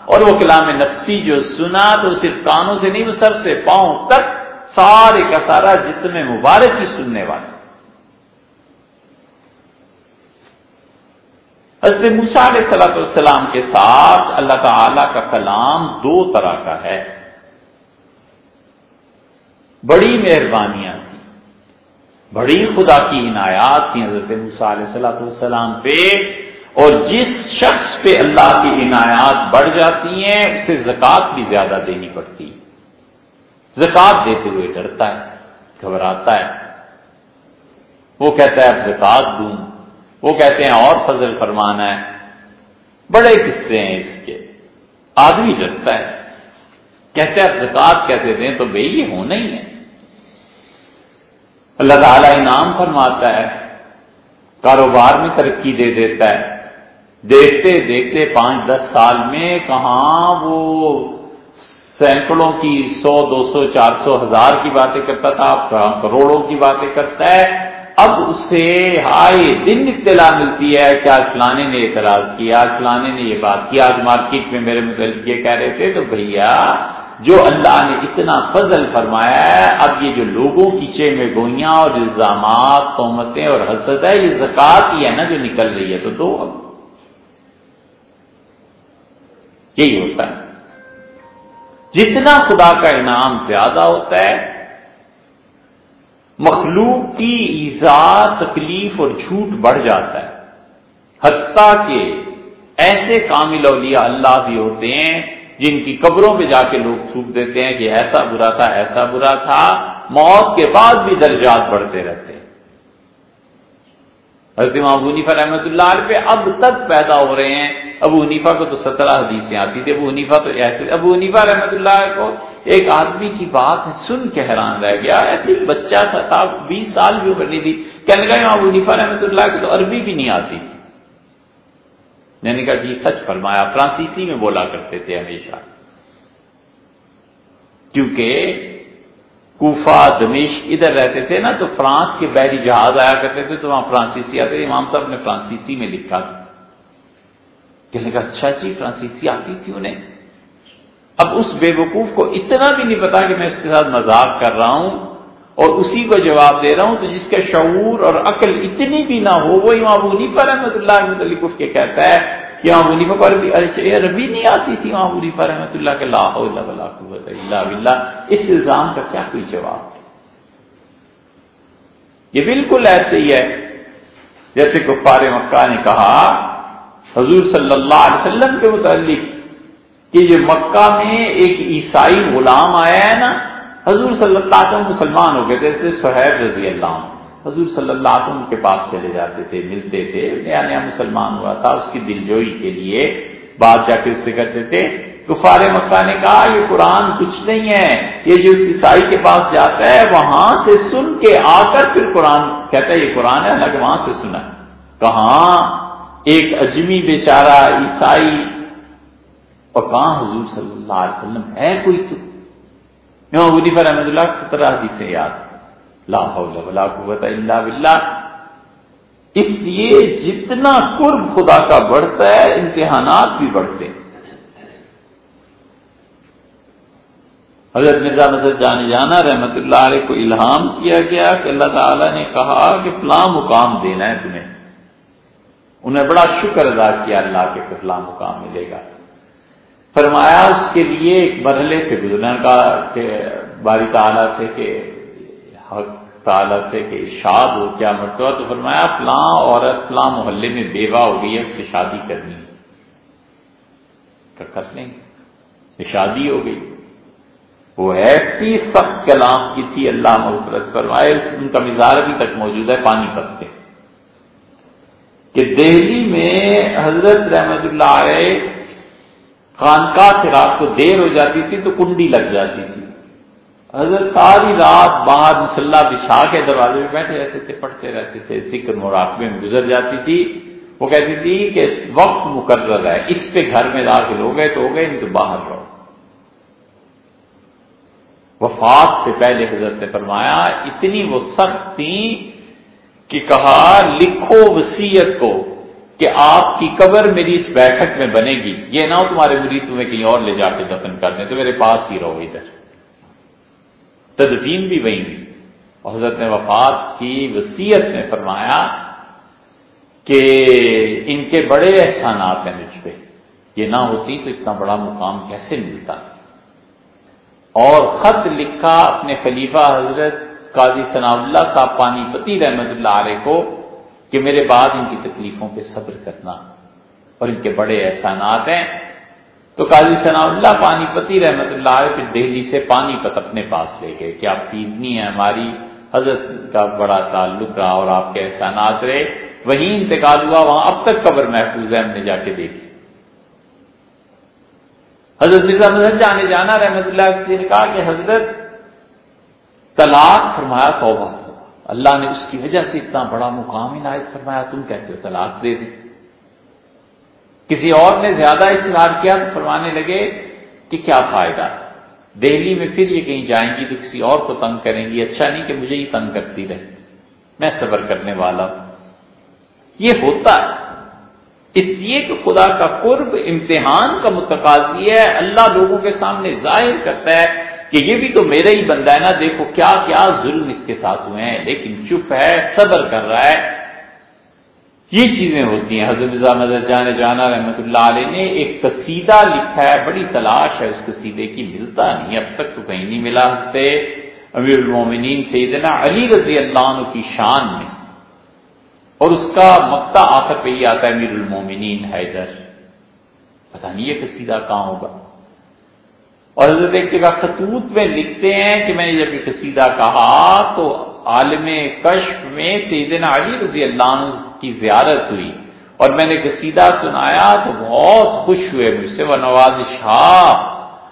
اور وہ کلام نفسی جو سنا تو صرف کانوں سے نہیں، وہ سر سے پاؤں تک سارے کا سارا جسم مبارک ہی سننے والے حضرت موسا علیہ صلاح السلام کے ساتھ اللہ تعالی کا کلام دو طرح کا ہے۔ بڑی مہربانیاں تھیں۔ بڑی خدا کی عنایات تھیں حضرت موسا علیہ صلاح السلام پہ۔ اور جس شخص پہ اللہ کی عنایات بڑھ جاتی ہیں، اسے زکوٰۃ بھی زیادہ دینی پڑتی۔ زکوٰۃ دیتے ہوئے ڈرتا ہے، گھبراتا ہے۔ وہ کہتا ہے، اب زکوٰۃ دوں۔ وہ کہتے ہیں، اور فضل فرمانا ہے۔ بڑے قصے ہیں اس کے۔ آدمی ڈرتا ہے۔ کہتے ہیں اب زکوٰۃ کیسے دیں؟ تو بھائی یہ ہونا ہی ہے۔ اللہ تعالیٰ انعام فرماتا ہے، کاروبار میں ترقی دے دیتا ہے۔ دیکھتے دیکھتے پانچ دس سال میں کہاں وہ سینکڑوں کی سو، دو سو، چار سو، ہزار کی باتیں کرتا تھا، کروڑوں کی باتیں کرتا ہے۔ اب اسے ہائے دن اطلاع ملتی ہے کہ آج فلانے نے اعتراض کیا، آج فلانے نے یہ بات کی، آج مارکیٹ میں میرے متعلق یہ کہہ رہے تھے تو بھیا جو اللہ نے اتنا فضل فرمایا ہے، اب یہ جو لوگوں کی چے میں گوئیاں اور الزامات تومتیں اور حسد ہے، یہ زکات ہی ہے نا جو نکل رہی ہے، تو دو اب۔ یہی ہوتا ہے۔ جتنا خدا کا انعام زیادہ ہوتا ہے، مخلوق کی ایزا، تکلیف اور جھوٹ بڑھ جاتا ہے۔ حتیٰ کہ ایسے کامل اولیاء اللہ بھی ہوتے ہیں جن کی قبروں پہ جا کے لوگ تھوک دیتے ہیں کہ ایسا برا تھا، ایسا برا تھا، موت کے بعد بھی درجات بڑھتے رہتے ہیں۔ حضرت ابو حنیفہ رحمۃ اللہ علیہ پہ اب تک پیدا ہو رہے ہیں۔ ابو حنیفہ کو تو سترہ حدیثیں آتی تھی ابو حنیفہ تو ایسے ابو حنیفہ رحمۃ اللہ کو ایک آدمی کی بات سن کے حیران رہ گیا۔ ایسے بچہ تھا بیس سال بھی عمر نہیں تھی۔ کہنے لگا ابو حنیفہ رحمۃ اللہ کی تو عربی بھی نہیں آتی۔ تھی میں نے کہا جی سچ فرمایا، فرانسیسی میں بولا کرتے تھے ہمیشہ۔ کیونکہ کوفہ دمیش ادھر رہتے تھے نا، تو فرانس کے بحری جہاز آیا کرتے تھے، تو وہاں فرانسیسی آتے تھے امام صاحب نے فرانسیسی میں لکھا تھا۔ کہنے کا اچھا جی فرانسیسی آتی تھی انہیں۔ اب اس بے وقوف کو اتنا بھی نہیں پتا کہ میں اس کے ساتھ مذاق کر رہا ہوں۔ اور اسی کو جواب دے رہا ہوں تو جس کا شعور اور عقل اتنی بھی نہ ہو وہ امام پر رحمۃ اللہ متعلق کے کہتا ہے کہ وہاں منیفا پر عربی نہیں آتی تھی وہاں منیفا رحمۃ اللہ کے لا اللہ بلّہ اس الزام کا کیا کوئی جواب؟ یہ بالکل ایسے ہی ہے۔ جیسے کفار مکہ نے کہا، حضور صلی اللہ علیہ وسلم کے متعلق کہ یہ مکہ میں ایک عیسائی غلام آیا ہے نا حضور صلی اللہ علیہ وسلم مسلمان ہو گئے تھے سہیب رضی اللہ عنہ۔ حضور صلی اللہ علیہ کے پاس چلے جاتے تھے، ملتے تھے، نیا نیا مسلمان ہوا تھا، اس کی دلجوئی کے لیے بات جا کے اس سے کرتے تھے، کفار مکہ نے کہا، یہ قرآن کچھ نہیں ہے، یہ جو عیسائی کے پاس جاتا ہے، وہاں سے سن کے آ کر پھر قرآن کہتا ہے، یہ قرآن ہے، اللہ وہاں سے سنا۔ کہاں؟ ایک اجمی بیچارہ عیسائی۔ اور کہاں حضور صلی اللہ علیہ وسلم؟ ہے کوئی تو ونیفر احمد اللہ سترہ حدیث سے یاد لا حول ولا قوت الا باللہ۔ اس لیے جتنا قرب خدا کا بڑھتا ہے، امتحانات بھی بڑھتے ہیں۔ حضرت مرزا مسجد جانے جانا رحمت اللہ علیہ کو الہام کیا گیا کہ اللہ تعالیٰ نے کہا کہ فلاں مقام دینا ہے تمہیں۔ انہیں بڑا شکر ادا کیا اللہ کے فلاں مقام ملے گا۔ فرمایا اس کے لیے ایک مرحلے سے گزرنے کا کہ باری تعالیٰ سے کہ حق تعالیٰ سے کہ ارشاد ہو، کیا مرتبہ؟ تو فرمایا فلاں عورت، فلاں محلے میں بیوہ ہو گئی ہے، اس سے شادی کرنی کر لیں گے۔ شادی ہو گئی۔ وہ ایسی سخت کلام کی تھی، اللہ محفرت فرمائے۔ ان کا مزار ابھی تک موجود ہے، پانی پتے کہ دہلی میں حضرت رحمت اللہ علیہ خانقاہ سے رات کو دیر ہو جاتی تھی تو کنڈی لگ جاتی تھی۔ حضرت ساری رات باہر مسلح بچھا کے دروازے میں بیٹھے رہتے تھے، پڑھتے رہتے تھے۔ سکھ مراقبے میں گزر جاتی تھی۔ وہ کہتی تھی کہ وقت مقرر ہے، اس پہ گھر میں داخل ہو گئے تو ہو گئے نہیں تو باہر رہو۔ وفات سے پہلے حضرت نے فرمایا، اتنی وہ سخت تھی کہ کہا، لکھو وسیعت کو۔ کہ آپ کی قبر میری اس بیٹھک میں بنے گی۔ یہ نہ ہو تمہارے مرید تمہیں کہیں اور لے جا کے دفن کر دیں، تو میرے پاس ہی رہو ادھر۔ تدفین بھی وہی اور حضرت نے وفات کی وسیعت میں فرمایا کہ ان کے بڑے احسانات ہیں مجھ پہ۔ یہ نہ ہوتی تو اتنا بڑا مقام کیسے ملتا؟ اور خط لکھا اپنے خلیفہ حضرت قاضی ثناء اللہ صاحب پانی پتی رحمت اللہ علیہ کو کہ میرے بعد ان کی تکلیفوں پہ صبر کرنا اور ان کے بڑے احسانات ہیں۔ تو قاضی ثناء اللہ پانی پتی رحمت اللہ علیہ پھر دہلی سے پانی پت اپنے پاس لے گئے کہ آپ کی اتنی ہے ہماری حضرت کا بڑا تعلق رہا اور آپ کے احسانات رہے۔ وہیں انتقال ہوا، وہاں اب تک قبر محفوظ ہے، ہم نے جا کے دیکھی۔ حضرت مرزا مظہر جانے جانا رحمت اللہ نے کہا کہ حضرت طلاق، فرمایا توبہ۔ اللہ نے اس کی وجہ سے اتنا بڑا مقام عنایت فرمایا، تم کہتے ہو طلاق دے دیں۔ کسی اور نے زیادہ اشتہار کیا تو فرمانے لگے کہ کیا فائدہ۔ دہلی میں پھر یہ کہیں جائیں گی تو کسی اور کو تنگ کریں گی۔ اچھا نہیں کہ مجھے ہی تنگ کرتی رہے۔ میں صبر کرنے والا ہوں۔ یہ ہوتا ہے۔ اس لیے کہ خدا کا قرب امتحان کا متقاضی ہے۔ اللہ لوگوں کے سامنے ظاہر کرتا ہے۔ کہ یہ بھی تو میرا ہی بندہ ہے نا، دیکھو کیا کیا ظلم اس کے ساتھ ہوئے ہیں، لیکن چپ ہے، صبر کر رہا ہے۔ یہ چیزیں ہوتی ہیں۔ حضرت مدر جان جانا رحمت اللہ علیہ نے ایک قصیدہ لکھا ہے، بڑی تلاش ہے اس قصیدے کی، ملتا نہیں، اب تک تو کہیں نہیں ملا ہستے امیر المومنین سیدنا علی رضی اللہ عنہ کی شان میں۔ اور اس کا مکتا آخر پہ ہی آتا ہے میر المومنین حیدر۔ پتہ نہیں یہ قصیدہ کہاں ہوگا۔ اور حضرت ایک جگہ خطوط میں لکھتے ہیں کہ میں نے جب یہ قصیدہ کہا تو عالم کشف میں سیدنا علی رضی اللہ عنہ کی زیارت ہوئی اور میں نے قصیدہ سنایا تو بہت خوش ہوئے مجھ سے وہ نواز شاہ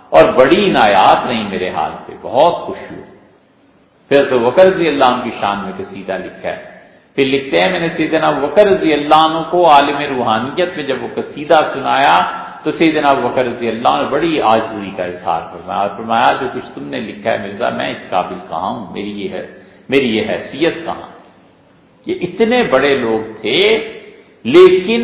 اور بڑی عنایات نہیں میرے حال پہ، بہت خوش ہوئے۔ پھر تو وکر رضی اللہ عنہ کی شان میں قصیدہ لکھا ہے۔ پھر لکھتے ہیں میں نے سیدنا وکر رضی اللہ عنہ کو عالم روحانیت میں جب وہ قصیدہ سنایا تو سیدنا وکر رضی اللہ عنہ بڑی آجزی کا اظہار فرمایا فرمایا جو کچھ تم نے لکھا ہے مرزا میں اس قابل کہاں ہوں؟ میری یہ ہے، میری یہ حیثیت کہاں؟ یہ اتنے بڑے لوگ تھے، لیکن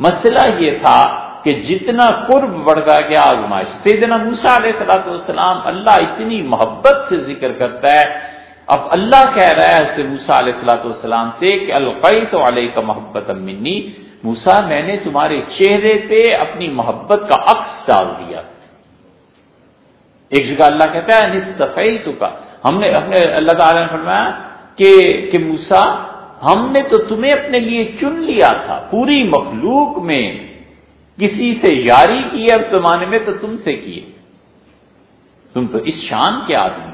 مسئلہ یہ تھا کہ جتنا قرب بڑھتا گیا آزمائش۔ سیدنا موسا علیہ صلاح والسلام اللہ اتنی محبت سے ذکر کرتا ہے۔ اب اللہ کہہ رہا ہے حضرت موسا علیہ السلاۃ والسلام سے کہ القیت علیہ کا محبت امنی موسا میں نے تمہارے چہرے پہ اپنی محبت کا عکس ڈال دیا۔ ایک جگہ اللہ کہتا ہے نصفی تو کا ہم نے اپنے اللہ تعالی نے فرمایا کہ کہ موسا ہم نے تو تمہیں اپنے لیے چن لیا تھا۔ پوری مخلوق میں کسی سے یاری کی ہے، اس زمانے میں تو تم سے کیے تم تو اس شان کے آدمی۔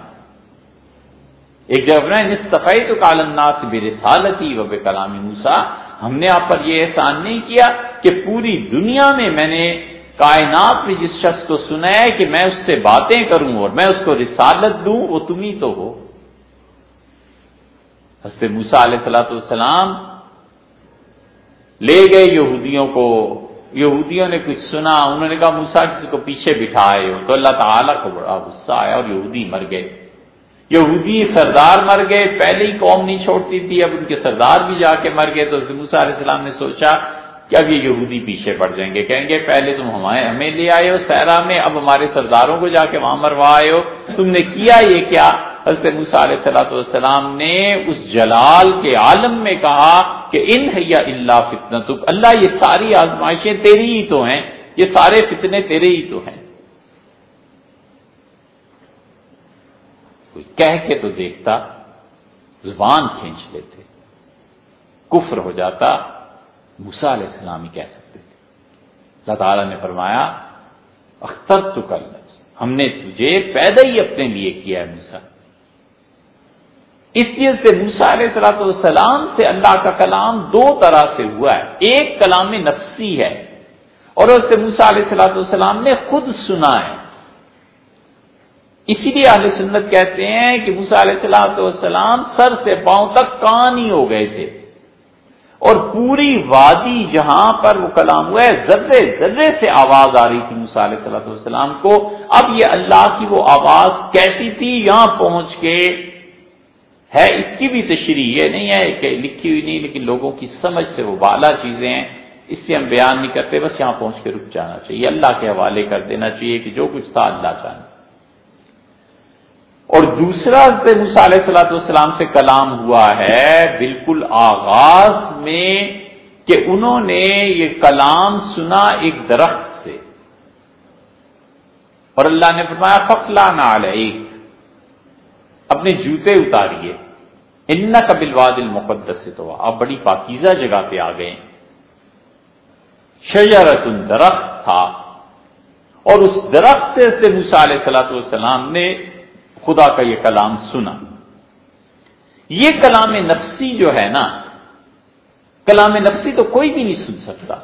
ایک جگہ نصفی تو کالنا سے بے رسالتی و بے کلامی موسا ہم نے آپ پر یہ احسان نہیں کیا کہ پوری دنیا میں میں نے کائنات میں جس شخص کو سنا ہے کہ میں اس سے باتیں کروں اور میں اس کو رسالت دوں، وہ تم ہی تو ہو۔ حضرت موسا علیہ السلاۃ والسلام لے گئے یہودیوں کو۔ یہودیوں نے کچھ سنا، انہوں نے کہا موسا کسی کو پیچھے بٹھائے ہو۔ تو اللہ تعالیٰ کو بڑا غصہ آیا اور یہودی مر گئے۔ یہودی سردار مر گئے پہلے ہی قوم نہیں چھوڑتی تھی، اب ان کے سردار بھی جا کے مر گئے۔ تو موسا علیہ السلام نے سوچا کہ اب یہ یہودی پیچھے پڑ جائیں گے۔ کہیں گے، پہلے تم ہمیں ہمیں لے آئے ہو سہرا میں، اب ہمارے سرداروں کو جا کے وہاں مروا آئے ہو۔ تم نے کیا یہ کیا؟ حضرت موسا علیہ صلاح والسلام نے اس جلال کے عالم میں کہا کہ ان حیا اللہ فتن اللہ، یہ ساری آزمائشیں تیری ہی تو ہیں، یہ سارے فتنے تیرے ہی تو ہیں۔ کوئی کہہ کے تو دیکھتا، زبان کھینچ لیتے، کفر ہو جاتا موسا علیہ السلام ہی کہہ سکتے تھے۔ اللہ تعالیٰ نے فرمایا اختر تو کر ہم نے تجھے پیدا ہی اپنے لیے کیا ہے موسا اس لیے سے موسا علیہ السلاۃ والسلام سے اللہ کا کلام دو طرح سے ہوا ہے۔ ایک کلام نفسی ہے اور اس سے موسا علیہ السلاۃ والسلام نے خود سنا ہے۔ اسی لیے اہل سنت کہتے ہیں کہ موسا علیہ السلاۃ والسلام سر سے پاؤں تک کان ہی ہو گئے تھے۔ اور پوری وادی جہاں پر وہ کلام ہوا ہے، ذرے ذرے سے آواز آ رہی تھی موسیٰ علیہ صلاح والسلام کو۔ اب یہ اللہ کی وہ آواز کیسی تھی، یہاں پہنچ کے ہے۔ اس کی بھی تشریح یہ نہیں ہے کہ لکھی ہوئی نہیں، لیکن لوگوں کی سمجھ سے وہ بالا چیزیں ہیں۔ اس سے ہم بیان نہیں کرتے، بس یہاں پہنچ کے رک جانا چاہیے۔ اللہ کے حوالے کر دینا چاہیے کہ جو کچھ تھا اللہ جانے۔ اور دوسرا حضرت علیہ صلاح والسلام سے کلام ہوا ہے بالکل آغاز میں کہ انہوں نے یہ کلام سنا ایک درخت سے۔ اور اللہ نے فرمایا فخلا نال اپنے جوتے اتاریے۔ ان قبل واد المقدس۔ سے تو آپ بڑی پاکیزہ جگہ پہ آ گئے۔ شجرت درخت تھا۔ اور اس درخت سے علیہ صلاح والسلام نے خدا کا یہ کلام سنا۔ یہ کلام نفسی جو ہے نا، کلام نفسی تو کوئی بھی نہیں سن سکتا۔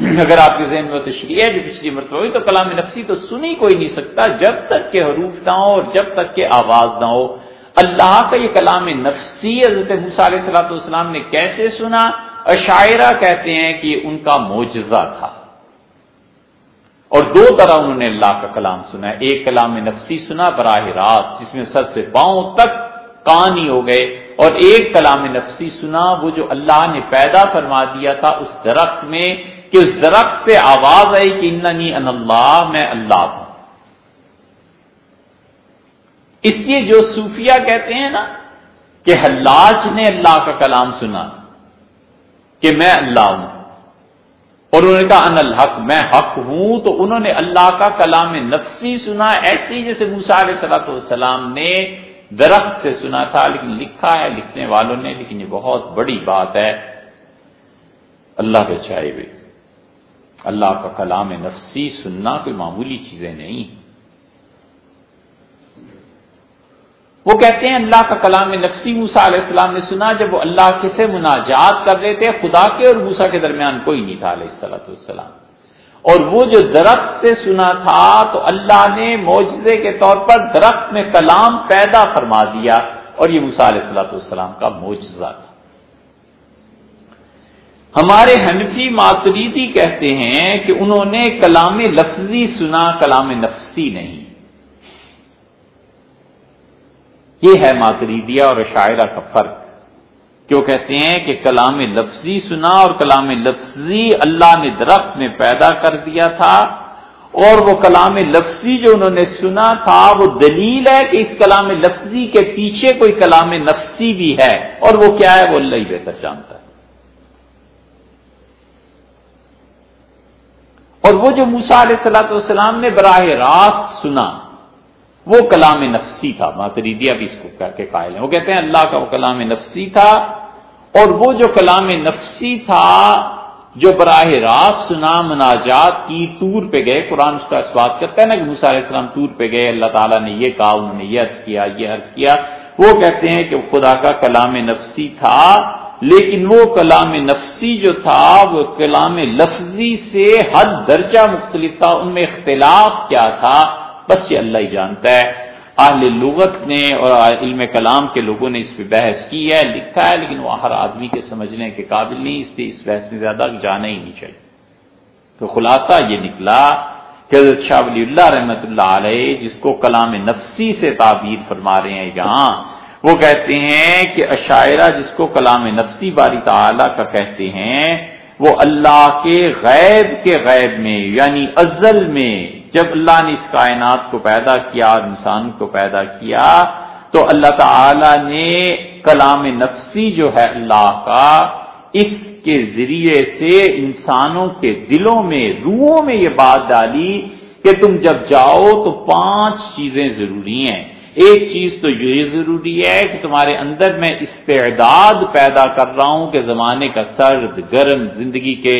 اگر آپ کے ذہن میں تشریح ہے جو پچھلی مرتبہ ہوئی، تو کلام نفسی تو سن ہی کوئی نہیں سکتا جب تک کہ حروف نہ ہو اور جب تک کہ آواز نہ ہو۔ اللہ کا یہ کلام نفسی، حضرت علیہ صلاح والسلام نے کیسے سنا؟ عشاعرہ کہتے ہیں کہ ان کا معجزہ تھا۔ اور دو طرح انہوں نے اللہ کا کلام سنا ہے۔ ایک کلام نفسی سنا براہ راست، جس میں سر سے پاؤں تک کان ہی ہو گئے۔ اور ایک کلام نفسی سنا، وہ جو اللہ نے پیدا فرما دیا تھا اس درخت میں، کہ اس درخت سے آواز آئی کہ اننی ان اللہ، میں اللہ ہوں۔ اس لیے جو صوفیہ کہتے ہیں نا کہ حلاج نے اللہ کا کلام سنا کہ میں اللہ ہوں۔ اور انہوں نے کہا ان الحق، میں حق ہوں، تو انہوں نے اللہ کا کلام نفسی سنا، ایسی جیسے موسا علیہ صلاح والسلام نے درخت سے سنا تھا، لیکن لکھا ہے، لکھنے والوں نے، لیکن یہ بہت بڑی بات ہے۔ اللہ بچائے ہوئے۔ اللہ کا کلام نفسی سننا کوئی معمولی چیزیں نہیں۔ وہ کہتے ہیں اللہ کا کلام نفسی موسا علیہ السلام نے سنا جب وہ اللہ کے سے مناجات کر رہے تھے، خدا کے اور موسا کے درمیان کوئی نہیں تھا علیہ السلط والسلام۔ اور وہ جو درخت سے سنا تھا، تو اللہ نے معجزے کے طور پر درخت میں کلام پیدا فرما دیا اور یہ موسا علیہ السلط والسلام کا معجزہ تھا۔ ہمارے حنفی ماتریدی کہتے ہیں کہ انہوں نے کلام لفظی سنا، کلام نفسی نہیں۔ یہ ہے ماتریدیا اور شاعرہ کا فرق۔ کیوں کہتے ہیں کہ کلام لفظی سنا اور کلام لفظی اللہ نے درخت میں پیدا کر دیا تھا اور وہ کلام لفظی جو انہوں نے سنا تھا، وہ دلیل ہے کہ اس کلام لفظی کے پیچھے کوئی کلام نفسی بھی ہے۔ اور وہ کیا ہے؟ وہ اللہ ہی بہتر جانتا ہے۔ اور وہ جو موسا علیہ السلاۃ والسلام نے براہ راست سنا وہ کلام نفسی تھا ماتریدیا بھی اس کو کہہ کے قائل ہیں۔ وہ کہتے ہیں اللہ کا وہ کلام نفسی تھا اور وہ جو کلام نفسی تھا جو براہ راست سنا مناجات کی تور پہ گئے، قرآن اس کا سواد کرتا ہے نا کہ علیہ السلام تور پہ گئے، اللہ تعالیٰ نے یہ کہا، انہوں نے یہ عرض کیا، یہ عرض کیا۔ وہ کہتے ہیں کہ خدا کا کلام نفسی تھا، لیکن وہ کلام نفسی جو تھا، وہ کلام لفظی سے حد درجہ مختلف تھا۔ ان میں اختلاف کیا تھا؟ بس یہ اللہ ہی جانتا ہے۔ اہل لغت نے اور علم کلام کے لوگوں نے اس پہ بحث کی ہے، لکھا ہے، لیکن وہ ہر آدمی کے سمجھنے کے قابل نہیں، اس لیے اس بحث میں زیادہ جانا ہی نہیں چاہیے۔ تو خلاصہ یہ نکلا کہ حضرت شاہ ولی اللہ رحمت اللہ علیہ جس کو کلام نفسی سے تعبیر فرما رہے ہیں یہاں، وہ کہتے ہیں کہ عشاعرہ جس کو کلام نفسی باری تعالی کا کہتے ہیں، وہ اللہ کے غیب کے غیب میں یعنی ازل میں جب اللہ نے اس کائنات کو پیدا کیا اور انسان کو پیدا کیا، تو اللہ تعالی نے کلام نفسی جو ہے اللہ کا، اس کے ذریعے سے انسانوں کے دلوں میں، روحوں میں یہ بات ڈالی کہ تم جب جاؤ تو پانچ چیزیں ضروری ہیں۔ ایک چیز تو یہ ضروری ہے کہ تمہارے اندر میں استعداد پیدا کر رہا ہوں کہ زمانے کا سرد، گرم زندگی کے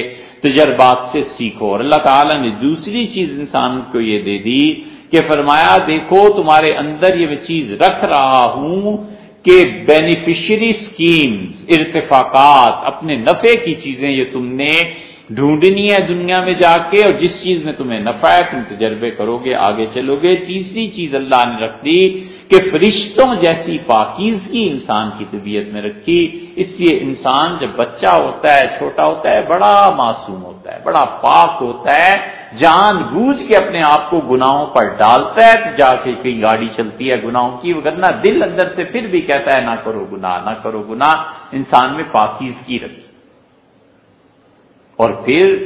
تجربات سے سیکھو۔ اور اللہ تعالیٰ نے دوسری چیز انسان کو یہ دے دی کہ فرمایا، دیکھو، تمہارے اندر یہ میں چیز رکھ رہا ہوں کہ بینیفیشری سکیمز ارتفاقات، اپنے نفع کی چیزیں یہ تم نے ڈھونڈنی ہے دنیا میں جا کے، اور جس چیز میں تمہیں نفع ہے، تم تجربے کرو گے، آگے چلو گے۔ تیسری چیز اللہ نے رکھ دی کہ فرشتوں جیسی پاکیزگی انسان کی طبیعت میں رکھی، اس لیے انسان جب بچہ ہوتا ہے، چھوٹا ہوتا ہے، بڑا معصوم ہوتا ہے، بڑا پاک ہوتا ہے، جان بوجھ کے اپنے آپ کو گناہوں پر ڈالتا ہے جا کے کئی گاڑی چلتی ہے گناہوں کی وغیرہ دل اندر سے پھر بھی کہتا ہے، نہ کرو گناہ، نہ کرو گناہ، انسان میں پاکیزگی رکھی۔ اور پھر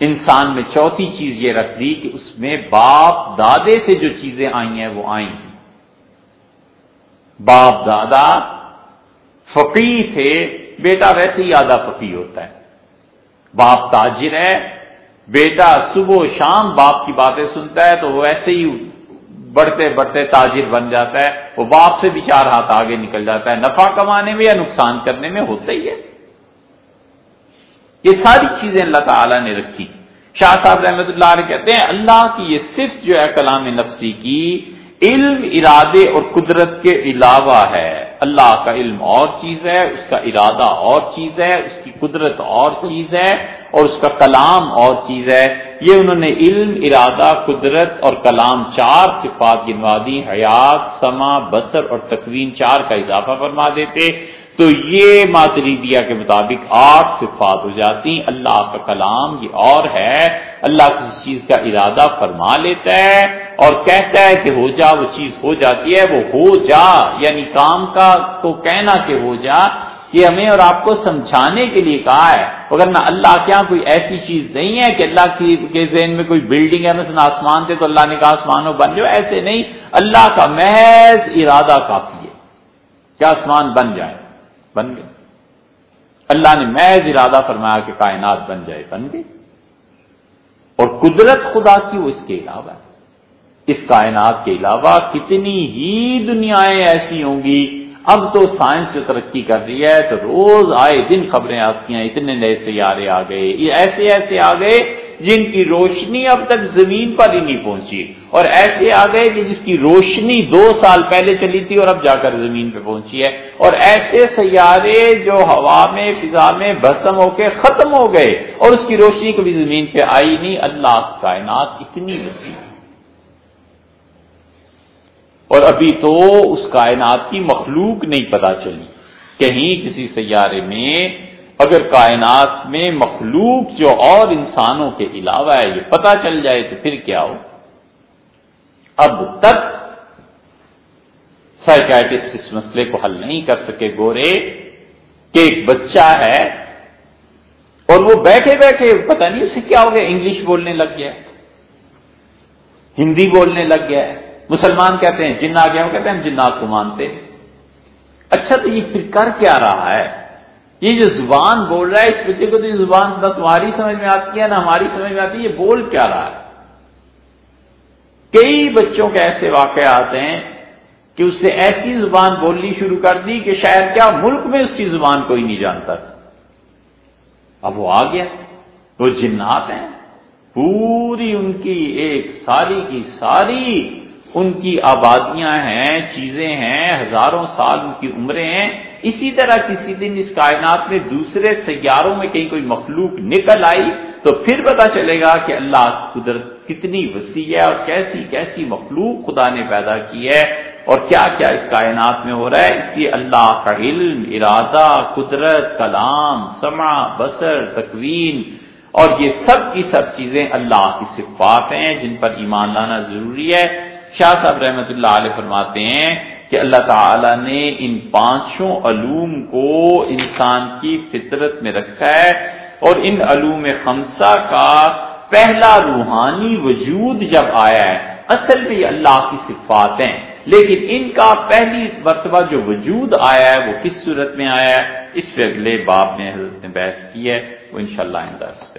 انسان میں چوتھی چیز یہ رکھ دی کہ اس میں باپ دادے سے جو چیزیں آئی ہیں، وہ آئی ہیں باپ دادا فقی تھے، بیٹا ویسے ہی آدھا فقی ہوتا ہے۔ باپ تاجر ہے، بیٹا صبح و شام باپ کی باتیں سنتا ہے، تو وہ ایسے ہی بڑھتے بڑھتے تاجر بن جاتا ہے۔ وہ باپ سے بھی چار ہاتھ آگے نکل جاتا ہے۔ نفع کمانے میں یا نقصان کرنے میں ہوتا ہی ہے۔ یہ ساری چیزیں اللہ تعالی نے رکھی۔ شاہ صاحب رحمت اللہ علیہ کہتے ہیں، اللہ کی یہ صرف جو ہے کلام نفسی کی علم ارادے اور قدرت کے علاوہ ہے۔ اللہ کا علم اور چیز ہے، اس کا ارادہ اور چیز ہے، اس کی قدرت اور چیز ہے، اور اس کا کلام اور چیز ہے۔ یہ انہوں نے علم، ارادہ، قدرت اور کلام چار صفات گنوا دی۔ حیات، سما بسر اور تکوین چار کا اضافہ فرما دیتے۔ تو یہ ماتریدیا کے مطابق آٹھ صفات ہو جاتی اللہ کا کلام یہ اور ہے۔ اللہ کسی چیز کا ارادہ فرما لیتا ہے اور کہتا ہے کہ ہو جا، وہ چیز ہو جاتی ہے، وہ ہو جا۔ یعنی کام کا تو کہنا کہ ہو جا، یہ ہمیں اور آپ کو سمجھانے کے لیے کہا ہے۔ اگر نہ اللہ کیا کوئی ایسی چیز نہیں ہے کہ اللہ کی کے ذہن میں کوئی بلڈنگ ہے، مثلا آسمان تھے تو اللہ نے کہا آسمانوں بن جاؤ، ایسے نہیں۔ اللہ کا محض ارادہ کافی ہے کہ آسمان بن جائے۔ بن گئے۔ اللہ نے محض ارادہ فرمایا کہ کائنات بن جائے، بن گئی۔ اور قدرت خدا کی وہ اس کے علاوہ ہے۔ اس کائنات کے علاوہ کتنی ہی دنیایں ایسی ہوں گی اب تو سائنس جو ترقی کر رہی ہے، تو روز آئے دن خبریں آتی ہیں، اتنے نئے سیارے آ گئے۔ ایسے ایسے آ گئے جن کی روشنی اب تک زمین پر ہی نہیں پہنچی۔ اور ایسے آ گئے کہ جس کی روشنی دو سال پہلے چلی تھی اور اب جا کر زمین پہ پہنچی ہے۔ اور ایسے سیارے جو ہوا میں، فضا میں بسم ہو کے ختم ہو گئے اور اس کی روشنی کبھی زمین پہ آئی نہیں۔ اللہ کائنات اتنی وسیع اور ابھی تو اس کائنات کی مخلوق نہیں پتا چلی۔ کہیں کسی سیارے میں اگر کائنات میں مخلوق جو اور انسانوں کے علاوہ ہے یہ پتا چل جائے تو پھر کیا ہو؟ اب تک سائکٹسٹ اس مسئلے کو حل نہیں کر سکے گورے کہ ایک بچہ ہے اور وہ بیٹھے بیٹھے پتہ نہیں اسے کیا ہو گیا، انگلش بولنے لگ گیا، ہندی بولنے لگ گیا۔ ہے مسلمان کہتے ہیں جن آ گیا وہ کہتے ہیں، ہم جنات کو مانتے اچھا تو یہ پھر کر کیا رہا ہے؟ یہ جو زبان بول رہا ہے، اس بچے کو تو یہ زبان نہ تمہاری سمجھ میں آتی ہے، نہ ہماری سمجھ میں آتی ہے یہ بول کیا رہا ہے؟ کئی بچوں کے ایسے واقع آتے ہیں کہ اس سے ایسی زبان بولنی شروع کر دی کہ شاید کیا ملک میں اس کی زبان کوئی نہیں جانتا۔ تھا اب وہ آ گیا۔ وہ جنات ہیں۔ پوری ان کی ایک ساری کی ساری ان کی آبادیاں ہیں، چیزیں ہیں، ہزاروں سال ان کی عمریں ہیں۔ اسی طرح کسی دن اس کائنات میں دوسرے سیاروں میں کہیں کوئی مخلوق نکل آئی تو پھر پتا چلے گا کہ اللہ قدرت کتنی وسیع ہے اور کیسی کیسی مخلوق خدا نے پیدا کی ہے اور کیا کیا اس کائنات میں ہو رہا ہے۔ اس لیے اللہ کا علم، ارادہ، قدرت، کلام، سمع بسر تکوین اور یہ سب کی سب چیزیں اللہ کی صفات ہیں جن پر ایمان لانا ضروری ہے۔ شاہ صاحب رحمۃ اللہ علیہ فرماتے ہیں کہ اللہ تعالی نے ان پانچوں علوم کو انسان کی فطرت میں رکھا ہے اور ان علوم خمسہ کا پہلا روحانی وجود جب آیا ہے، اصل میں یہ اللہ کی صفات ہیں۔ لیکن ان کا پہلی مرتبہ جو وجود آیا ہے، وہ کس صورت میں آیا ہے؟ اس پہ اگلے باب میں حضرت نے بحث کی ہے، وہ انشاءاللہ شاء اللہ